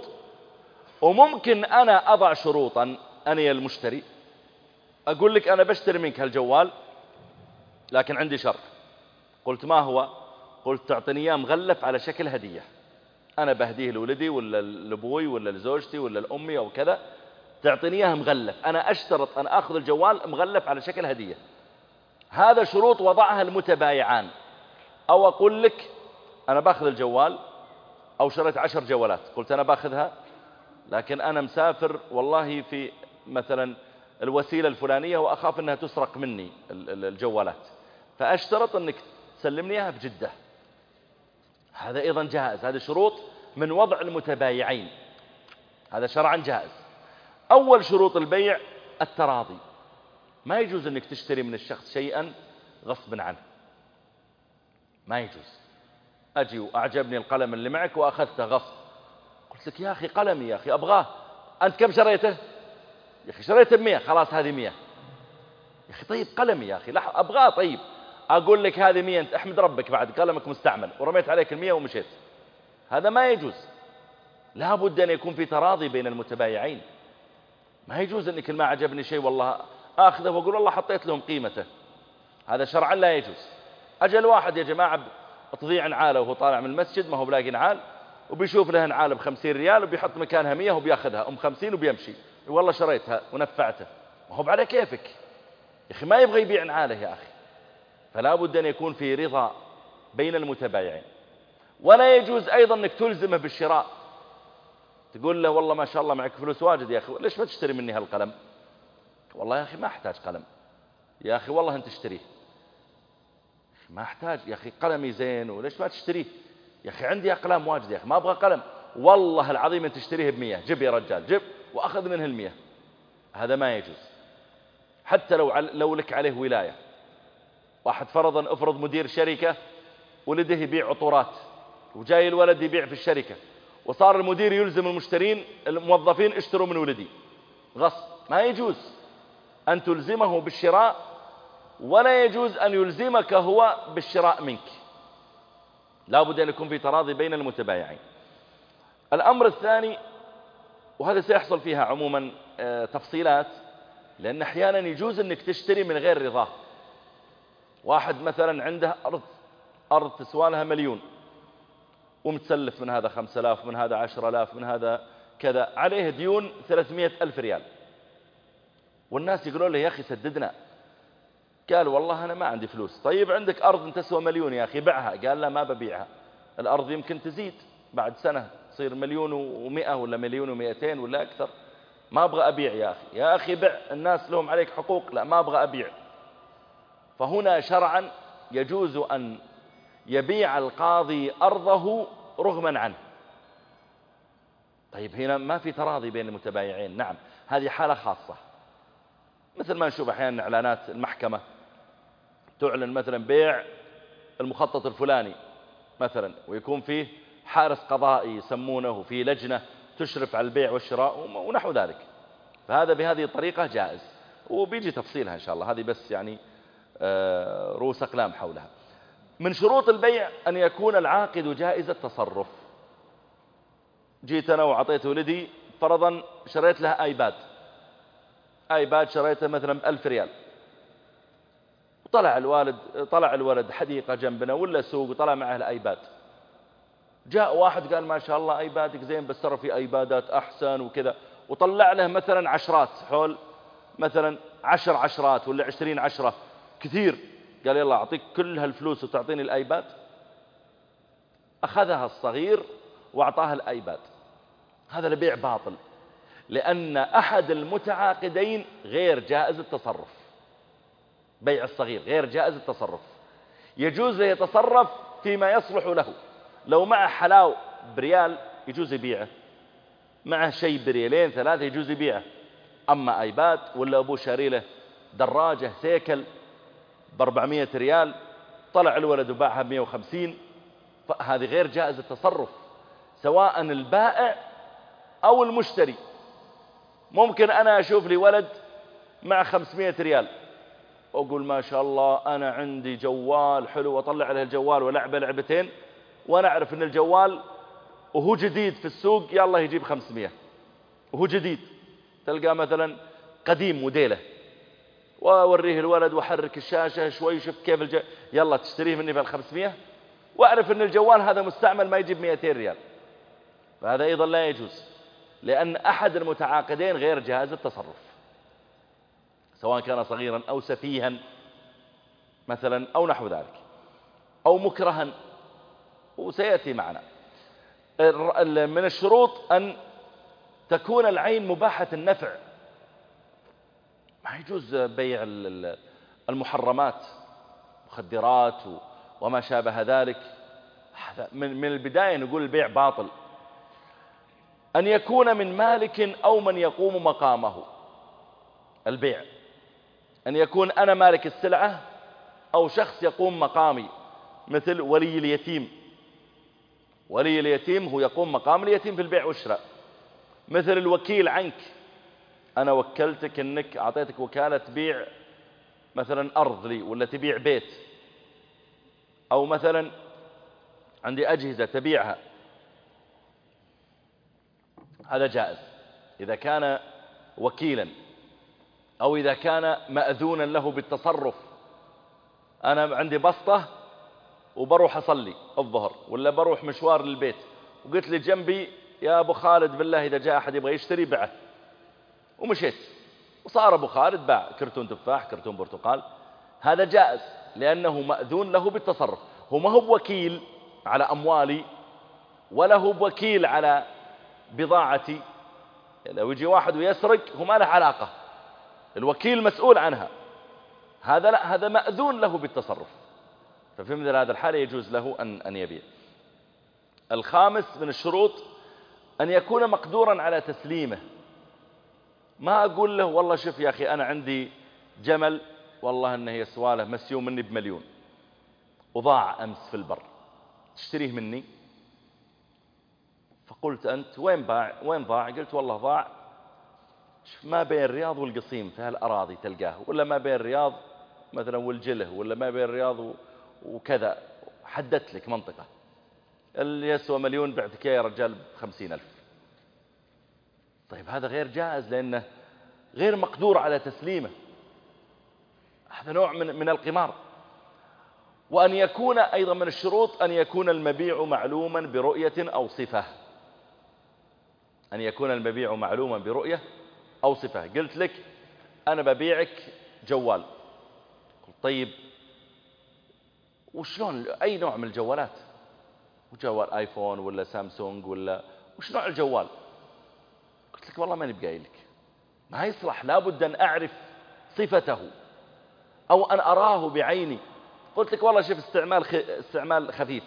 وممكن أنا أضع شروطا أنا المشتري. أقول لك أنا بشتري منك هالجوال لكن عندي شرط. قلت ما هو؟ قلت تعطيني إياه مغلف على شكل هدية. أنا بهديه لولدي ولا لأبوي ولا لزوجتي ولا لأمي أو كذا تعطيني إياه مغلف. أنا أشترط أن أخذ الجوال مغلف على شكل هدية. هذا شروط وضعها المتبايعان. أو أقول لك أنا باخذ الجوال أو شريت عشر جوالات. قلت أنا باخذها لكن أنا مسافر والله في مثلا الوسيلة الفلانية وأخاف أنها تسرق مني الجوالات. فأشترط أنك تسلمني إياها بجدة. هذا أيضا جائز. هذه شروط من وضع المتبايعين. هذا شرعا جائز. أول شروط البيع التراضي. ما يجوز أنك تشتري من الشخص شيئا غصبا عنه. ما يجوز. أجي وأعجبني القلم اللي معك وأخذته غصب. قلت لك يا أخي قلمي يا أخي أبغاه. أنت كم شريته؟ يا أخي شريته بمية خلاص هذه مية يا أخي طيب قلمي يا أخي. لحظة. أبغاه طيب. أقول لك هذه مية أنت أحمد ربك بعد قلمك مستعمل ورميت عليك المية ومشيت. هذا ما يجوز. لا بد أن يكون في تراضي بين المتبايعين. ما يجوز أنك ما عجبني شيء والله آخذه وأقول والله حطيت لهم قيمته. هذا شرعا لا يجوز. أجل واحد يا جماعة تضيع نعاله وهو طالع من المسجد ما هو بلاقي نعال وبيشوف له نعاله بخمسين ريال وبيحط مكانها مية وبيأخذها أم خمسين وبيمشي. والله شريتها ونفعته. ما هو على كيفك. يا أخي ما يبغى يبيع نعاله يا أخي. فلا بد أن يكون في رضا بين المتبايعين. ولا يجوز أيضا أنك تلزمه بالشراء. تقول له والله ما شاء الله معك فلوس واجد يا أخي ليش ما تشتري مني هالقلم؟ والله يا أخي ما أحتاج قلم. يا أخي والله أنت تشتريه. ما أحتاج يا أخي قلمي زين وليش ما تشتريه؟ يا أخي عندي أقلام واجد يا أخي ما أبغى قلم. والله العظيم أن تشتريه بمية. جب يا رجال جب وأخذ منه المية. هذا ما يجوز. حتى لو, لو لك عليه ولاية. واحد فرضا افرض مدير شركة ولده يبيع عطورات وجاي الولد يبيع في الشركة وصار المدير يلزم المشترين الموظفين اشتروا من ولدي. غصب ما يجوز أن تلزمه بالشراء ولا يجوز أن يلزمك هو بالشراء منك. لا بد أن يكون في تراضي بين المتبايعين. الأمر الثاني وهذا سيحصل فيها عموما آه، تفصيلات لأن أحيانا يجوز أنك تشتري من غير رضاه واحد مثلا عنده أرض أرض تسوى لها مليون ومتسلف من هذا خمسة آلاف من هذا عشر آلاف من هذا كذا عليه ديون ثلاثمائة ألف ريال. والناس يقولون له يا أخي سددنا. قال والله أنا ما عندي فلوس. طيب عندك أرض تسوى مليون يا أخي بعها. قال لا ما ببيعها. الأرض يمكن تزيد بعد سنة تصير مليون ومئة ولا مليون ومئتين ولا أكثر. ما أبغى أبيع يا أخي. يا أخي بع الناس لهم عليك حقوق. لا ما أبغى أبيع. فهنا شرعا يجوز أن يبيع القاضي أرضه رغما عنه. طيب هنا ما في تراضي بين المتبايعين. نعم هذه حالة خاصة. مثل ما نشوف أحيانا إعلانات المحكمة تعلن مثلا بيع المخطط الفلاني مثلا ويكون فيه حارس قضائي يسمونه في لجنة تشرف على البيع والشراء ونحو ذلك. فهذا بهذه الطريقة جائز. وبيجي تفصيلها إن شاء الله. هذه بس يعني رؤوس أقلام حولها. من شروط البيع أن يكون العاقد جائز التصرف. جيت أنا وعطيت ولدي فرضا شريت له آيباد. آيباد شريته مثلا بألف ريال. طلع الوالد طلع الولد حديقة جنبنا ولا سوق وطلع معه الآيباد. جاء واحد قال ما شاء الله آيبادك زين بس ترى في آيبادات أحسن وكذا. وطلع له مثلا عشرات حول مثلا عشر عشرات ولا عشرين عشرة. كثير. قال يلا أعطيك كل هالفلوس وتعطيني الآيباد. أخذها الصغير وأعطاها ال iPad. هذا البيع باطل لأن أحد المتعاقدين غير جائز التصرف. بيع الصغير غير جائز التصرف. يجوز يتصرف فيما يصلح له. لو معه حلاو بريال يجوز يبيعه معه شيء بريالين ثلاثة يجوز يبيعه. أما iPad ولا أبوه شاري له دراجة سيكل ب 400 ريال طلع الولد وباعها ب 150 فهذه غير جائز التصرف سواء البائع أو المشتري. ممكن أنا أشوف لي ولد مع 500 ريال وأقول ما شاء الله أنا عندي جوال حلو وأطلع له الجوال ولعبة لعبتين وأنا أعرف إن الجوال وهو جديد في السوق يلا يجيب 500 وهو جديد تلقى مثلا قديم موديله واوريه الولد واحرك الشاشة شوي شوف كيف الج... يلا تشتريه مني بال 500 واعرف إن الجوال هذا مستعمل ما يجيب 200 ريال. فهذا أيضا لا يجوز لأن أحد المتعاقدين غير جاهز التصرف سواء كان صغيرا أو سفيها مثلا أو نحو ذلك أو مكرها. وسيأتي معنا. من الشروط أن تكون العين مباحة النفع. ما يجوز بيع المحرمات مخدرات وما شابه ذلك. من البداية نقول البيع باطل. أن يكون من مالك أو من يقوم مقامه. البيع. أن يكون أنا مالك السلعة أو شخص يقوم مقامي مثل ولي اليتيم. ولي اليتيم هو يقوم مقام اليتيم في البيع والشراء. مثل الوكيل عنك. أنا وكلتك أنك أعطيتك وكالة بيع مثلا أرض لي ولا تبيع بيت. أو مثلا عندي أجهزة تبيعها. هذا جائز. إذا كان وكيلا أو إذا كان مأذونا له بالتصرف. أنا عندي بسطة وبروح أصلي الظهر ولا بروح مشوار للبيت. وقلت لي جنبي يا أبو خالد بالله إذا جاء أحد يبغى يشتري بعه. ومشيت. وصار أبو خالد باع كرتون تفاح كرتون برتقال. هذا جائز لأنه مأذون له بالتصرف. هو ما هو بوكيل على أموالي ولا هو بوكيل على بضاعتي. لو يجي واحد ويسرق هو ما له علاقة. الوكيل مسؤول عنها. هذا لا هذا مأذون له بالتصرف. ففي مثل هذا الحالة يجوز له أن, أن يبيع. الخامس من الشروط أن يكون مقدورا على تسليمه. ما أقول له والله شوف يا أخي أنا عندي جمل والله أنه هي سوالة مسيوم مني بمليون. وضاع أمس في البر. تشتريه مني؟ فقلت أنت وين باع؟ وين ضاع؟ قلت والله ضاع. شوف ما بين الرياض والقصيم في هالأراضي تلقاه. ولا ما بين الرياض مثلا والجلة ولا ما بين الرياض وكذا. حددت لك منطقة. اللي يسوى مليون بعتك يا رجال بخمسين ألف. طيب هذا غير جائز لأنه غير مقدور على تسليمه. هذا نوع من, من القمار. وأن يكون أيضا من الشروط أن يكون المبيع معلوما برؤية أو صفة. أن يكون المبيع معلوما برؤية أو صفة. قلت لك أنا ببيعك جوال. قلت طيب وشلون؟ أي نوع من الجوالات؟ جوال آيفون ولا سامسونج ولا وش نوع الجوال؟ لك والله ماني لك ما يصلح لابد أن أعرف صفته أو أن أراه بعيني. قلت لك والله شوف استعمال خ... استعمال خفيف.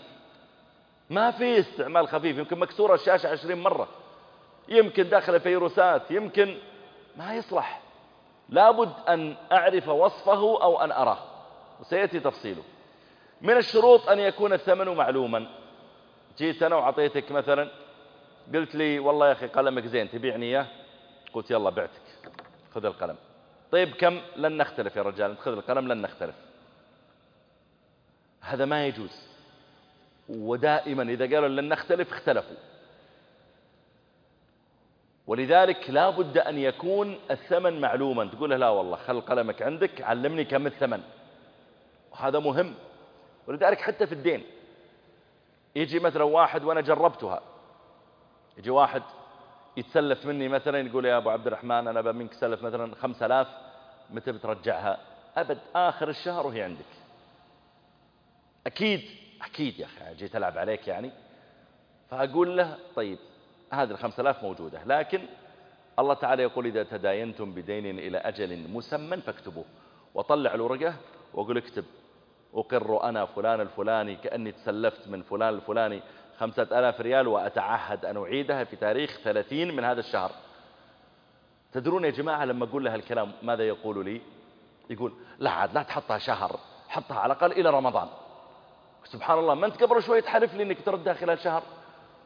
ما في استعمال خفيف يمكن مكسورة الشاشة عشرين مرة. يمكن داخل فيروسات يمكن ما يصلح. لابد أن أعرف وصفه أو أن أراه. وسيأتي تفصيله. من الشروط أن يكون الثمن معلوما. جيت أنا وعطيتك مثلا قلت لي والله يا أخي قلمك زين تبيعني إياه قلت يلا بعتك خذ القلم. طيب كم؟ لن نختلف يا رجال خذ القلم لن نختلف. هذا ما يجوز. ودائما إذا قالوا لن نختلف اختلفوا. ولذلك لا بد أن يكون الثمن معلوما. تقول له لا والله خل قلمك عندك علمني كم الثمن. وهذا مهم. ولذلك حتى في الدين يجي مثلا واحد وأنا جربتها. يجي واحد يتسلف مني مثلا يقول يا أبو عبد الرحمن أنا بمنك سلف مثلا خمسة آلاف متى بترجعها؟ أبد آخر الشهر وهي عندك. أكيد أكيد يا أخي جيت ألعب عليك يعني. فأقول له طيب هذه الخمسة آلاف موجودة لكن الله تعالى يقول إذا تداينتم بدين إلى أجل مسمى فاكتبوه. وطلع الورقة وأقول اكتب. أقر أنا فلان الفلاني كأني تسلفت من فلان الفلاني. خمسة ألاف ريال وأتعهد أن أعيدها في تاريخ ثلاثين من هذا الشهر. تدرون يا جماعة لما أقول له الكلام ماذا يقول لي؟ يقول لا عاد لا تحطها شهر حطها على الأقل إلى رمضان. سبحان الله ما أنت قبل شوي تحلف لي أنك تردها خلال شهر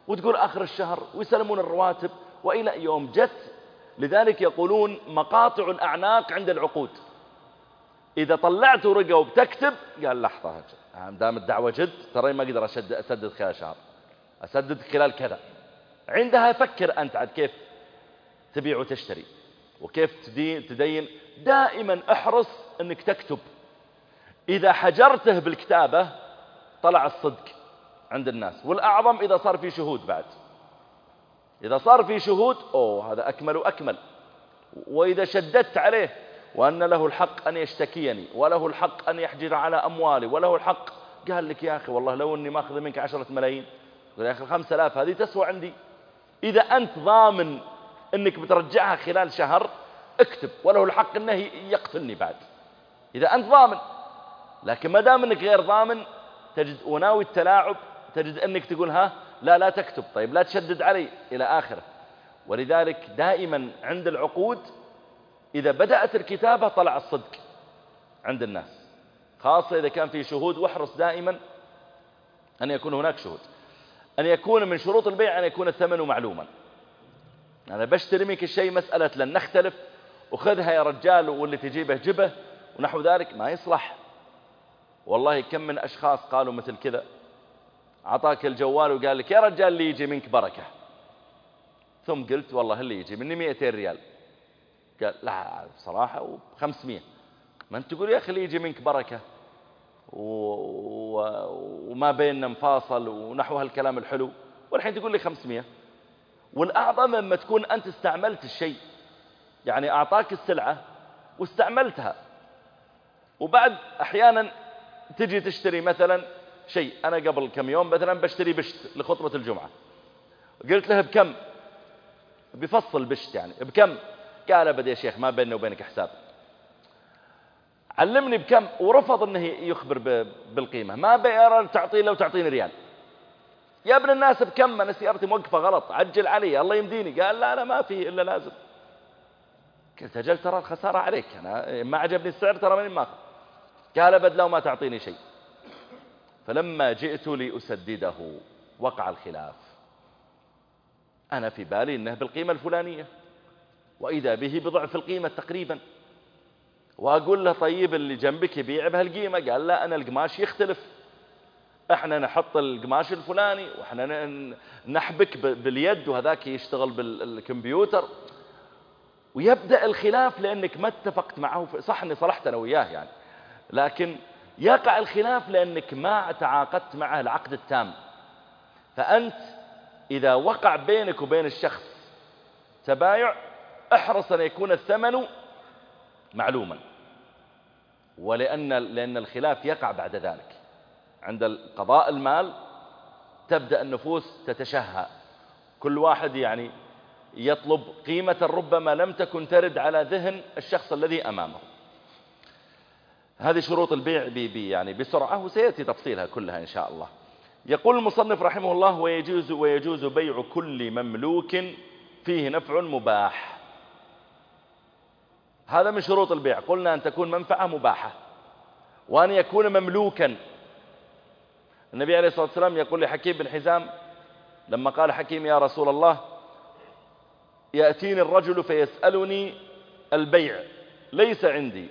وتقول آخر الشهر ويسلمون الرواتب وإلى يوم جت. لذلك يقولون مقاطع الأعناق عند العقود. إذا طلعت ورقة وبتكتب قال لحظة دام الدعوة جد ترى ما أقدر أسدد خلال شهر. أسدد خلال كذا. عندها فكر أنت عاد كيف تبيع وتشتري وكيف تدين. دائما أحرص أنك تكتب. إذا حجرته بالكتابة طلع الصدق عند الناس والأعظم إذا صار في شهود بعد. إذا صار في شهود أوه هذا أكمل وأكمل. وإذا شددت عليه وأن له الحق أن يشتكيني وله الحق أن يحجر على أموالي وله الحق. قال لك يا أخي والله لو أني ماخذ منك عشرة ملايين قال يا أخي الخمسة آلاف هذه تسوى عندي. إذا أنت ضامن أنك بترجعها خلال شهر اكتب وله الحق أنه يقتلني بعد. إذا أنت ضامن لكن ما دام أنك غير ضامن تجد وناوي التلاعب تجد أنك تقول ها لا لا تكتب طيب لا تشدد علي. إلى آخره ولذلك دائما عند العقود إذا بدأت الكتابة طلع الصدق عند الناس. خاصة إذا كان في شهود واحرص دائما أن يكون هناك شهود. أن يكون من شروط البيع أن يكون الثمن معلوما. أنا بشتري منك الشيء مسألة لن نختلف وخذها يا رجال واللي تجيبه جبه ونحو ذلك ما يصلح. والله كم من أشخاص قالوا مثل كذا. أعطاك الجوال وقال لك يا رجال اللي يجي منك بركة. ثم قلت والله اللي يجي مني 200 ريال. قال لا بصراحة و500 ما أنت تقول يا أخي اللي يجي منك بركة. وما بيننا مفاصل ونحو هالكلام الحلو. والحين تقول لي 500 والأعظم لما تكون أنت استعملت الشيء. يعني أعطاك السلعة واستعملتها. وبعد أحيانا تجي تشتري مثلا شيء. أنا قبل كم يوم مثلا بشتري بشت لخطبة الجمعة. قلت له بكم؟ بفصل بشت يعني. بكم؟ قال أبدا يا شيخ ما بيننا وبينك حساب. علمني بكم ورفض إنه يخبر بالقيمة. ما بيرى تعطيه لو تعطيني ريال. يا ابن الناس بكم أنا سيارتي موقفة غلط عجل علي الله يمديني. قال لا لا ما في إلا لازم. قلت أجل ترى الخسارة عليك. أنا ما عجبني السعر ترى ماني ماخذ. قال أبد لو ما تعطيني شيء. فلما جئت لأسدده وقع الخلاف. أنا في بالي أنه بالقيمة الفلانية. وإذا به بضعف القيمة تقريبا. وأقول له طيب اللي جنبك يبيع بهالقيمة؟ قال لا أنا القماش يختلف. إحنا نحط القماش الفلاني وإحنا نحبك باليد وهذاك يشتغل بالكمبيوتر. ويبدأ الخلاف لأنك ما اتفقت معه. صح أني صلحت أنا وياه يعني. لكن يقع الخلاف لأنك ما تعاقدت معه العقد التام. فأنت إذا وقع بينك وبين الشخص تبايع احرص أن يكون الثمن معلوما. ولأن لأن الخلاف يقع بعد ذلك. عند قضاء المال تبدأ النفوس تتشهى. كل واحد يعني يطلب قيمة ربما لم تكن ترد على ذهن الشخص الذي أمامه. هذه شروط البيع بي بي يعني بسرعة وسيأتي تفصيلها كلها إن شاء الله. يقول المصنف رحمه الله ويجوز, ويجوز بيع كل مملوك فيه نفع مباح. هذا من شروط البيع. قلنا أن تكون منفعة مباحة. وأن يكون مملوكا. النبي عليه الصلاة والسلام يقول لحكيم بن حزام لما قال حكيم يا رسول الله يأتيني الرجل فيسألني البيع. ليس عندي.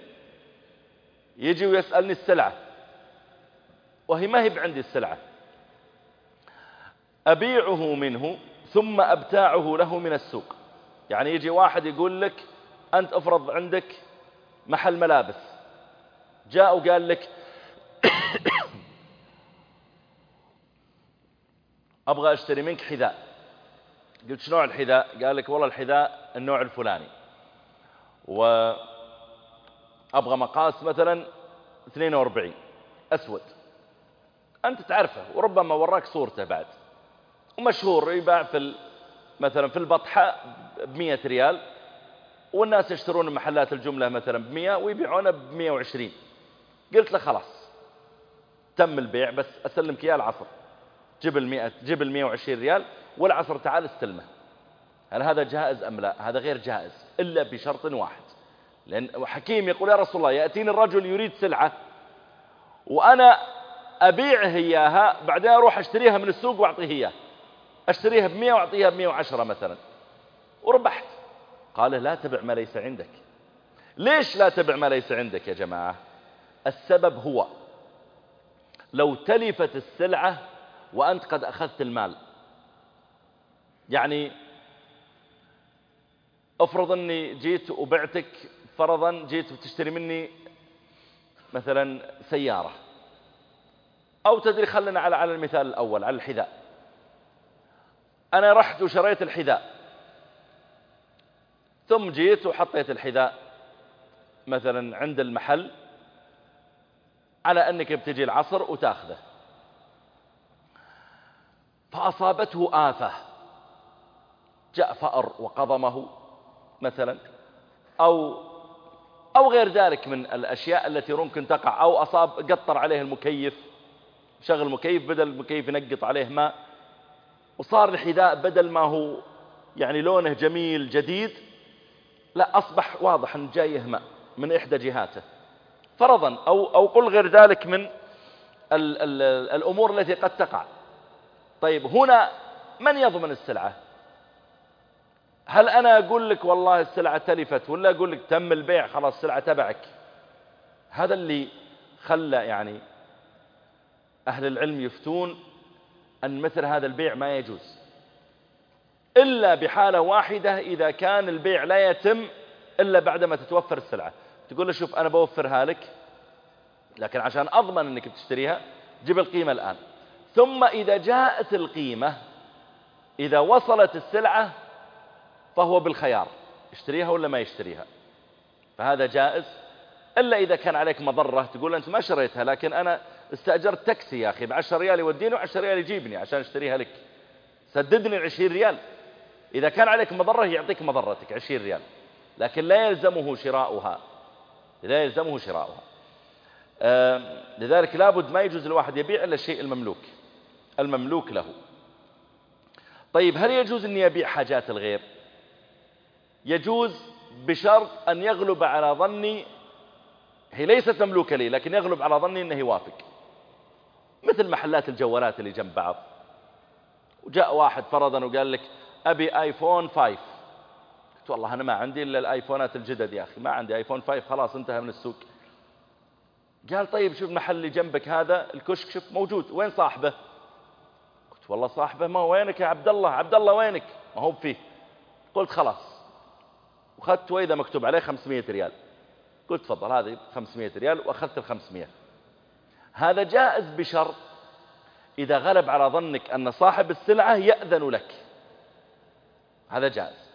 يجي ويسألني السلعة. وهي ما هي بعندي السلعة. أبيعه منه ثم أبتاعه له من السوق. يعني يجي واحد يقول لك أنت أفرض عندك محل ملابس. جاء وقال لك أبغى أشتري منك حذاء. قلت شنوع الحذاء؟ قال لك والله الحذاء النوع الفلاني. وأبغى مقاس مثلا 42 أسود. أنت تعرفه وربما وراك صورته بعد. ومشهور يباع في مثلا في البطحة ب 100 ريال. والناس يشترون محلات الجملة مثلا ب 100 ويبيعونه ب 120 قلت له خلاص تم البيع بس أسلمك إياه العصر. جيب ال 100 جيب ال 120 ريال والعصر تعال استلمه. هل هذا جائز أم لا؟ هذا غير جائز إلا بشرط واحد. لأن حكيم يقول يا رسول الله يأتيني الرجل يريد سلعة وأنا أبيعه إياها بعدين أروح أشتريها من السوق وأعطيه إياه. أشتريها بمئة وأعطيها بمئة وعشرة مثلا. وربحت. قال لا تبع ما ليس عندك. ليش لا تبع ما ليس عندك يا جماعة؟ السبب هو لو تلفت السلعة وأنت قد أخذت المال. يعني افرض أني جيت وبعتك فرضا جيت وتشتري مني مثلا سيارة. أو تدري خلنا على على المثال الأول على الحذاء. أنا رحت وشريت الحذاء. ثم جيت وحطيت الحذاء مثلا عند المحل على أنك بتجي العصر وتاخذه. فأصابته آفة. جاء فأر وقضمه مثلا أو أو غير ذلك من الأشياء التي ممكن تقع أو أصاب قطر عليه المكيف شغل المكيف بدل المكيف ينقط عليه ماء. وصار الحذاء بدل ما هو يعني لونه جميل جديد لا أصبح واضح أن جاية ماء من إحدى جهاته. فرضا أو, أو قل غير ذلك من ال ال الأمور التي قد تقع. طيب هنا من يضمن السلعة؟ هل أنا أقول لك والله السلعة تلفت ولا أقول لك تم البيع خلاص السلعة تبعك؟ هذا اللي خلى يعني أهل العلم يفتون أن مثل هذا البيع ما يجوز. إلا بحالة واحدة إذا كان البيع لا يتم إلا بعدما تتوفر السلعة. تقول له شوف أنا بوفرها لك لكن عشان أضمن أنك تشتريها جيب القيمة الآن. ثم إذا جاءت القيمة إذا وصلت السلعة فهو بالخيار يشتريها ولا ما يشتريها؟ فهذا جائز. إلا إذا كان عليك مضرة تقول أنت ما شريتها لكن أنا استأجرت تاكسي يا أخي بعشر ريال يوديني وعشر ريال يجيبني عشان أشتريها لك. سددني العشرين ريال. إذا كان عليك مضرة يعطيك مضرتك عشرين ريال لكن لا يلزمه شراؤها لا يلزمه شراؤها. لذلك لابد ما يجوز الواحد يبيع إلا الشيء المملوك المملوك له. طيب هل يجوز أن يبيع حاجات الغير؟ يجوز بشرط أن يغلب على ظني هي ليست مملوكة لي لكن يغلب على ظني أنه يوافق. مثل محلات الجوالات اللي جنب بعض. وجاء واحد فرضا وقال لك أبي آيفون 5 قلت والله أنا ما عندي إلا الآيفونات الجدد يا أخي. ما عندي آيفون 5 خلاص انتهى من السوق. قال طيب شوف المحل اللي جنبك هذا الكشك شوف موجود. وين صاحبه؟ قلت والله صاحبه ما وينك يا عبد الله؟ عبد الله وينك؟ ما هو فيه قلت خلاص. وخذت وإذا مكتوب عليه 500 ريال. قلت تفضل هذه 500 ريال وأخذت ال 500 هذا جائز بشرط إذا غلب على ظنك أن صاحب السلعة يأذن لك. هذا جائز.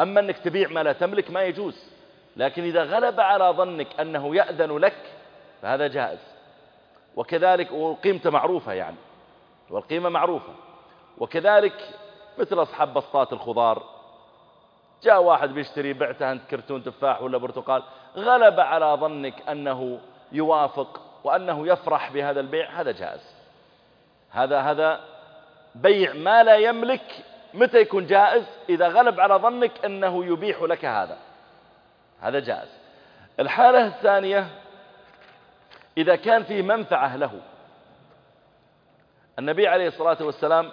أما أنك تبيع ما لا تملك ما يجوز. لكن إذا غلب على ظنك أنه يأذن لك فهذا جائز. وكذلك وقيمته معروفة يعني. والقيمة معروفة. وكذلك مثل أصحاب بسطات الخضار. جاء واحد بيشتري بعته أنت كرتون تفاح ولا برتقال. غلب على ظنك أنه يوافق وأنه يفرح بهذا البيع هذا جائز. هذا هذا بيع ما لا يملك متى يكون جائز؟ إذا غلب على ظنك أنه يبيح لك هذا. هذا جائز. الحالة الثانية إذا كان فيه منفعة له. النبي عليه الصلاة والسلام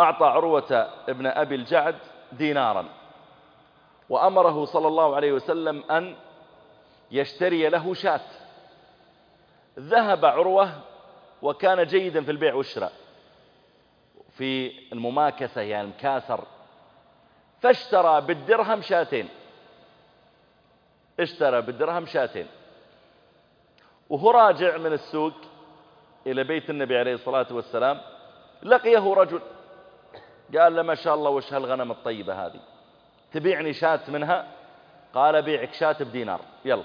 أعطى عروة ابن أبي الجعد دينارا وأمره صلى الله عليه وسلم أن يشتري له شاة. ذهب عروة وكان جيدا في البيع والشراء. في المماكسة يعني المكاسر فاشترى بالدرهم شاتين. اشترى بالدرهم شاتين. وهو راجع من السوق إلى بيت النبي عليه الصلاة والسلام لقيه رجل. قال له ما شاء الله وش هالغنم الطيبة هذه؟ تبيعني شاة منها؟ قال بيعك شاة بدينار. يلا.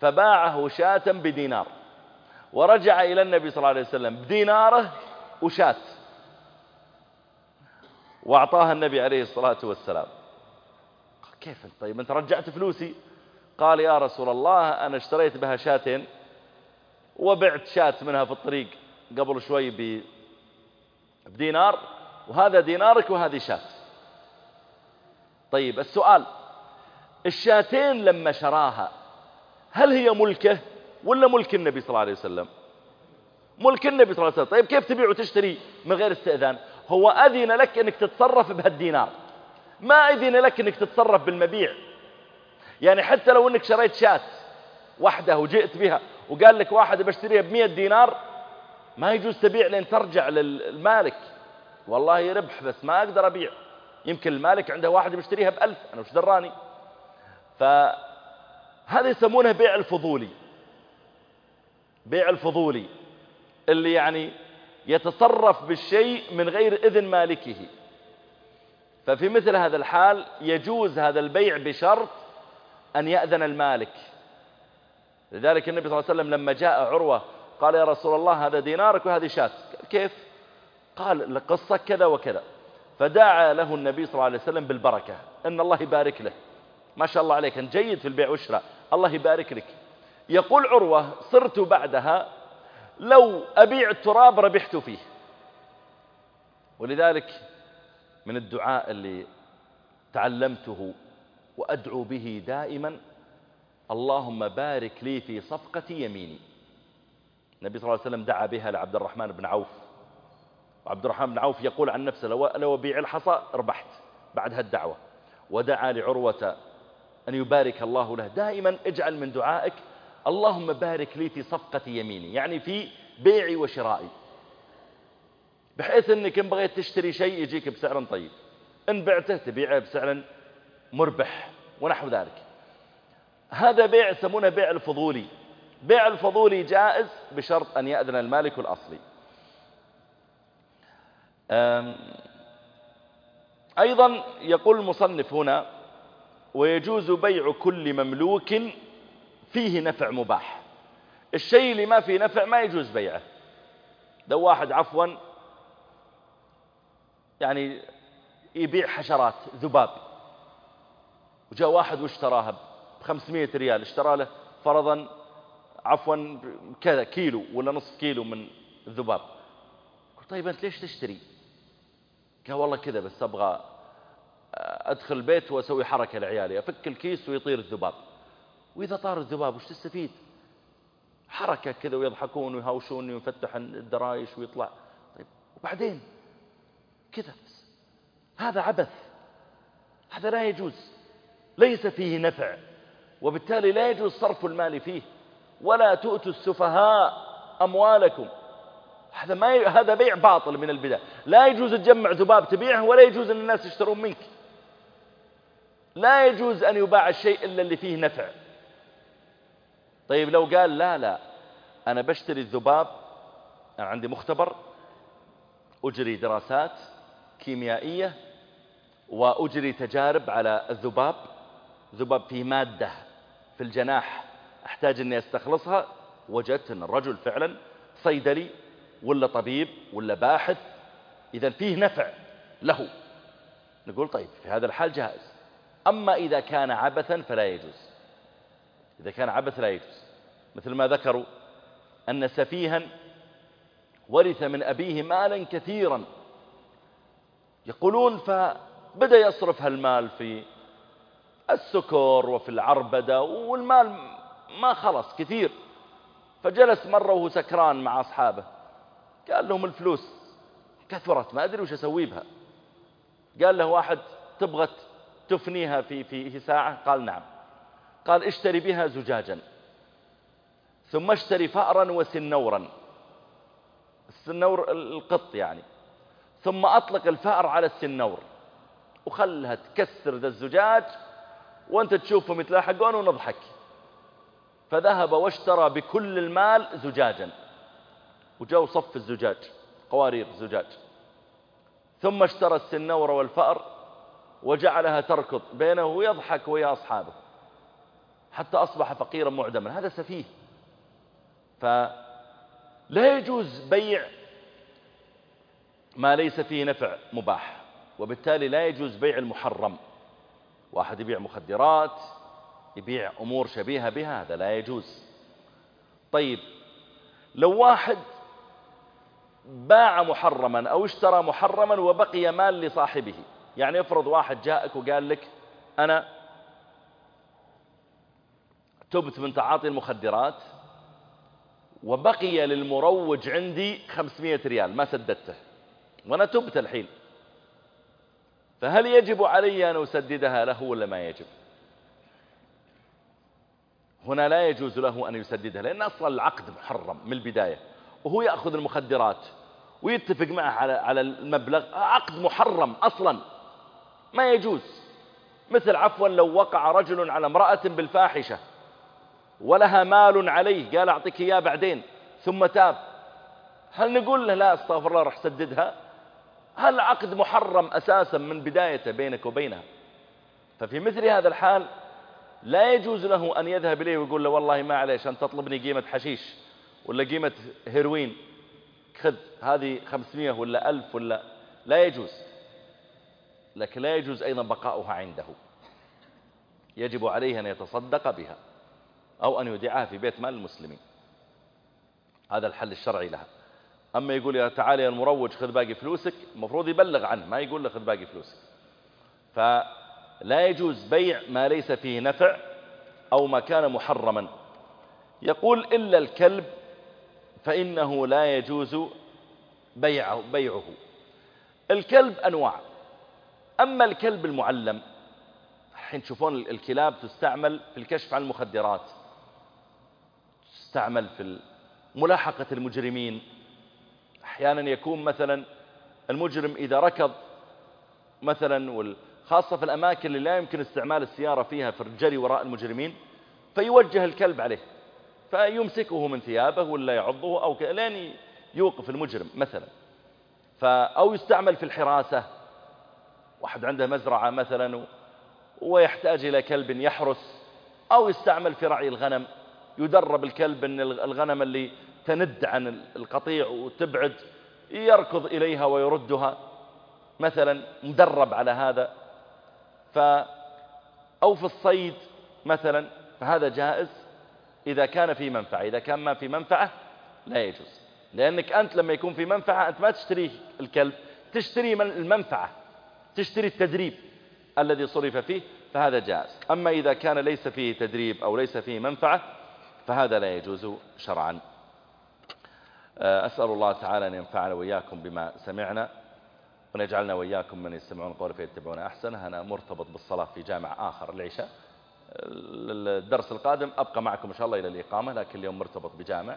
فباعه شاة بدينار. ورجع إلى النبي صلى الله عليه وسلم بديناره وشاة. وأعطاها النبي عليه الصلاة والسلام. كيف أنت؟ طيب أنت رجعت فلوسي؟ قال يا رسول الله أنا اشتريت بها شاتين وبعت شات منها في الطريق قبل شوي بدينار وهذا دينارك وهذه شات. طيب السؤال الشاتين لما شراها هل هي ملكه ولا ملك النبي صلى الله عليه وسلم؟ ملك النبي صلى الله عليه وسلم. طيب كيف تبيع وتشتري من غير استئذان؟ هو أذن لك أنك تتصرف بهالدينار. ما أذن لك أنك تتصرف بالمبيع. يعني حتى لو أنك شريت شات واحدة وجئت بها وقال لك واحد بشتريها بمية دينار ما يجوز تبيع لين ترجع للمالك. والله ربح بس ما أقدر أبيع. يمكن المالك عنده واحد بيشتريها بألف أنا وش دراني؟ فهذا يسمونه بيع الفضولي. بيع الفضولي. اللي يعني يتصرف بالشيء من غير إذن مالكه. ففي مثل هذا الحال يجوز هذا البيع بشرط أن يأذن المالك. لذلك النبي صلى الله عليه وسلم لما جاء عروة قال يا رسول الله هذا دينارك وهذه شات كيف؟ قال القصة كذا وكذا. فدعا له النبي صلى الله عليه وسلم بالبركة. أن الله يبارك له. ما شاء الله عليك. أنت جيد في البيع. والشراء الله يبارك لك. يقول عروة صرت بعدها لو أبيع التراب ربحت فيه. ولذلك من الدعاء اللي تعلمته وأدعو به دائما اللهم بارك لي في صفقة يميني. النبي صلى الله عليه وسلم دعا بها لعبد الرحمن بن عوف. وعبد الرحمن بن عوف يقول عن نفسه لو, لو أبيع الحصى ربحت. بعد هالدعوة ودعا لعروة أن يبارك الله له. دائما اجعل من دعائك اللهم بارك لي في صفقة يميني يعني في بيعي وشرائي. بحيث إنك إن بغيت تشتري شيء يجيك بسعر طيب. إن بعته تبيعه بسعر مربح ونحو ذلك. هذا بيع يسمونه بيع الفضولي. بيع الفضولي جائز بشرط أن يأذن المالك الأصلي. أيضا يقول المصنف هنا ويجوز بيع كل مملوك فيه نفع مباح. الشيء اللي ما فيه نفع ما يجوز بيعه. لو واحد عفوا يعني يبيع حشرات ذباب وجاء واحد واشتراها بخمسمية ريال اشترى له فرضا عفوا كذا كيلو ولا نصف كيلو من الذباب. قلت طيب أنت ليش تشتري؟ قال والله كذا بس أبغى أدخل البيت وأسوي حركة لعيالي أفك الكيس ويطير الذباب. وإذا طار الذباب وش تستفيد؟ حركة كذا ويضحكون ويهاوشون ويفتح الدرايش ويطلع. طيب وبعدين؟ كذا هذا عبث. هذا لا يجوز. ليس فيه نفع. وبالتالي لا يجوز صرف المال فيه. ولا تؤتوا السفهاء أموالكم. هذا ما ي... هذا بيع باطل من البداية لا يجوز تجمع ذباب تبيعه ولا يجوز أن الناس يشترون منك. لا يجوز أن يباع الشيء إلا اللي فيه نفع. طيب لو قال لا لا أنا بشتري الذباب أنا عندي مختبر أجري دراسات كيميائية وأجري تجارب على الذباب ذباب فيه مادة في الجناح أحتاج أني أستخلصها وجدت أن الرجل فعلا صيدلي ولا طبيب ولا باحث إذا فيه نفع له. نقول طيب في هذا الحال جائز. أما إذا كان عبثا فلا يجوز. إذا كان عبث لا يجوز. مثل ما ذكروا أن سفيها ورث من أبيه مالا كثيرا. يقولون فبدأ يصرف هالمال في السكر وفي العربدة والمال ما خلص كثير. فجلس مرة وهو سكران مع أصحابه. قال لهم الفلوس كثرت ما أدري وش أسوي بها. قال له واحد تبغى تفنيها في في ساعة؟ قال نعم. قال اشتري بها زجاجا. ثم اشتري فأرا وسنورا. السنور القط يعني. ثم أطلق الفأر على السنور. وخلها تكسر ذا الزجاج وأنت تشوفهم يتلاحقون ونضحك فذهب واشترى بكل المال زجاجا. وجاء صف الزجاج قوارير زجاج. ثم اشترى السنور والفأر وجعلها تركض بينه ويضحك ويا أصحابه. حتى أصبح فقيرا معدما. هذا سفيه. فلا يجوز بيع ما ليس فيه نفع مباح وبالتالي لا يجوز بيع المحرم. واحد يبيع مخدرات يبيع أمور شبيهة بها هذا لا يجوز. طيب لو واحد باع محرما أو اشترى محرما وبقي مال لصاحبه يعني افرض واحد جاءك وقال لك أنا تبت من تعاطي المخدرات وبقي للمروج عندي 500 ريال ما سددته وأنا تبت الحين. فهل يجب علي أن أسددها له ولا ما يجب؟ هنا لا يجوز له أن يسددها لأن أصلا العقد محرم من البداية وهو يأخذ المخدرات ويتفق معه على على المبلغ. عقد محرم أصلا ما يجوز. مثل عفوا لو وقع رجل على امرأة بالفاحشة. ولها مال عليه. قال أعطيك إياه بعدين. ثم تاب. هل نقول له لا أستغفر الله راح سددها؟ هل عقد محرم أساسا من بدايته بينك وبينها؟ ففي مثل هذا الحال لا يجوز له أن يذهب إليه ويقول له والله ما عليش أن تطلبني قيمة حشيش ولا قيمة هيروين. خذ هذه خمسمية ولا ألف ولا لا يجوز. لكن لا يجوز أيضا بقاؤها عنده. يجب عليه أن يتصدق بها. أو أن يودعها في بيت مال المسلمين. هذا الحل الشرعي لها. أما يقول يا تعالى يا المروج خذ باقي فلوسك المفروض يبلغ عنه ما يقول له خذ باقي فلوسك. فلا يجوز بيع ما ليس فيه نفع أو ما كان محرما. يقول إلا الكلب فإنه لا يجوز بيعه, بيعه. الكلب أنواع. أما الكلب المعلم حين تشوفون الكلاب تستعمل في الكشف عن المخدرات. تستعمل في ملاحقة المجرمين. أحيانا يكون مثلا المجرم إذا ركض مثلا خاصة في الأماكن اللي لا يمكن استعمال السيارة فيها في الجري وراء المجرمين فيوجه الكلب عليه فيمسكه من ثيابه ولا يعضه أو لين يوقف المجرم مثلا. أو يستعمل في الحراسة. واحد عنده مزرعة مثلا ويحتاج إلى كلب يحرس أو يستعمل في رعي الغنم. يدرب الكلب أن الغنم اللي تند عن القطيع وتبعد يركض إليها ويردها. مثلا مدرب على هذا. ف أو في الصيد مثلا فهذا جائز. إذا كان في منفعة إذا كان ما في منفعة لا يجوز. لأنك أنت لما يكون في منفعة أنت ما تشتري الكلب تشتري من المنفعة تشتري التدريب الذي صرف فيه فهذا جائز. أما إذا كان ليس فيه تدريب أو ليس فيه منفعة فهذا لا يجوز شرعا. أسأل الله تعالى أن ينفعنا وإياكم بما سمعنا وأن يجعلنا وإياكم من يستمعون القول فيتبعون أحسنه. أنا مرتبط بالصلاة في جامع آخر العشاء. الدرس القادم أبقى معكم إن شاء الله إلى الإقامة لكن اليوم مرتبط بجامع.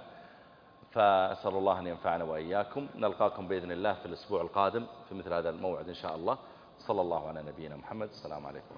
فأسأل الله أن ينفعنا وإياكم. نلقاكم بإذن الله في الأسبوع القادم في مثل هذا الموعد إن شاء الله. صلى الله على نبينا محمد. السلام عليكم.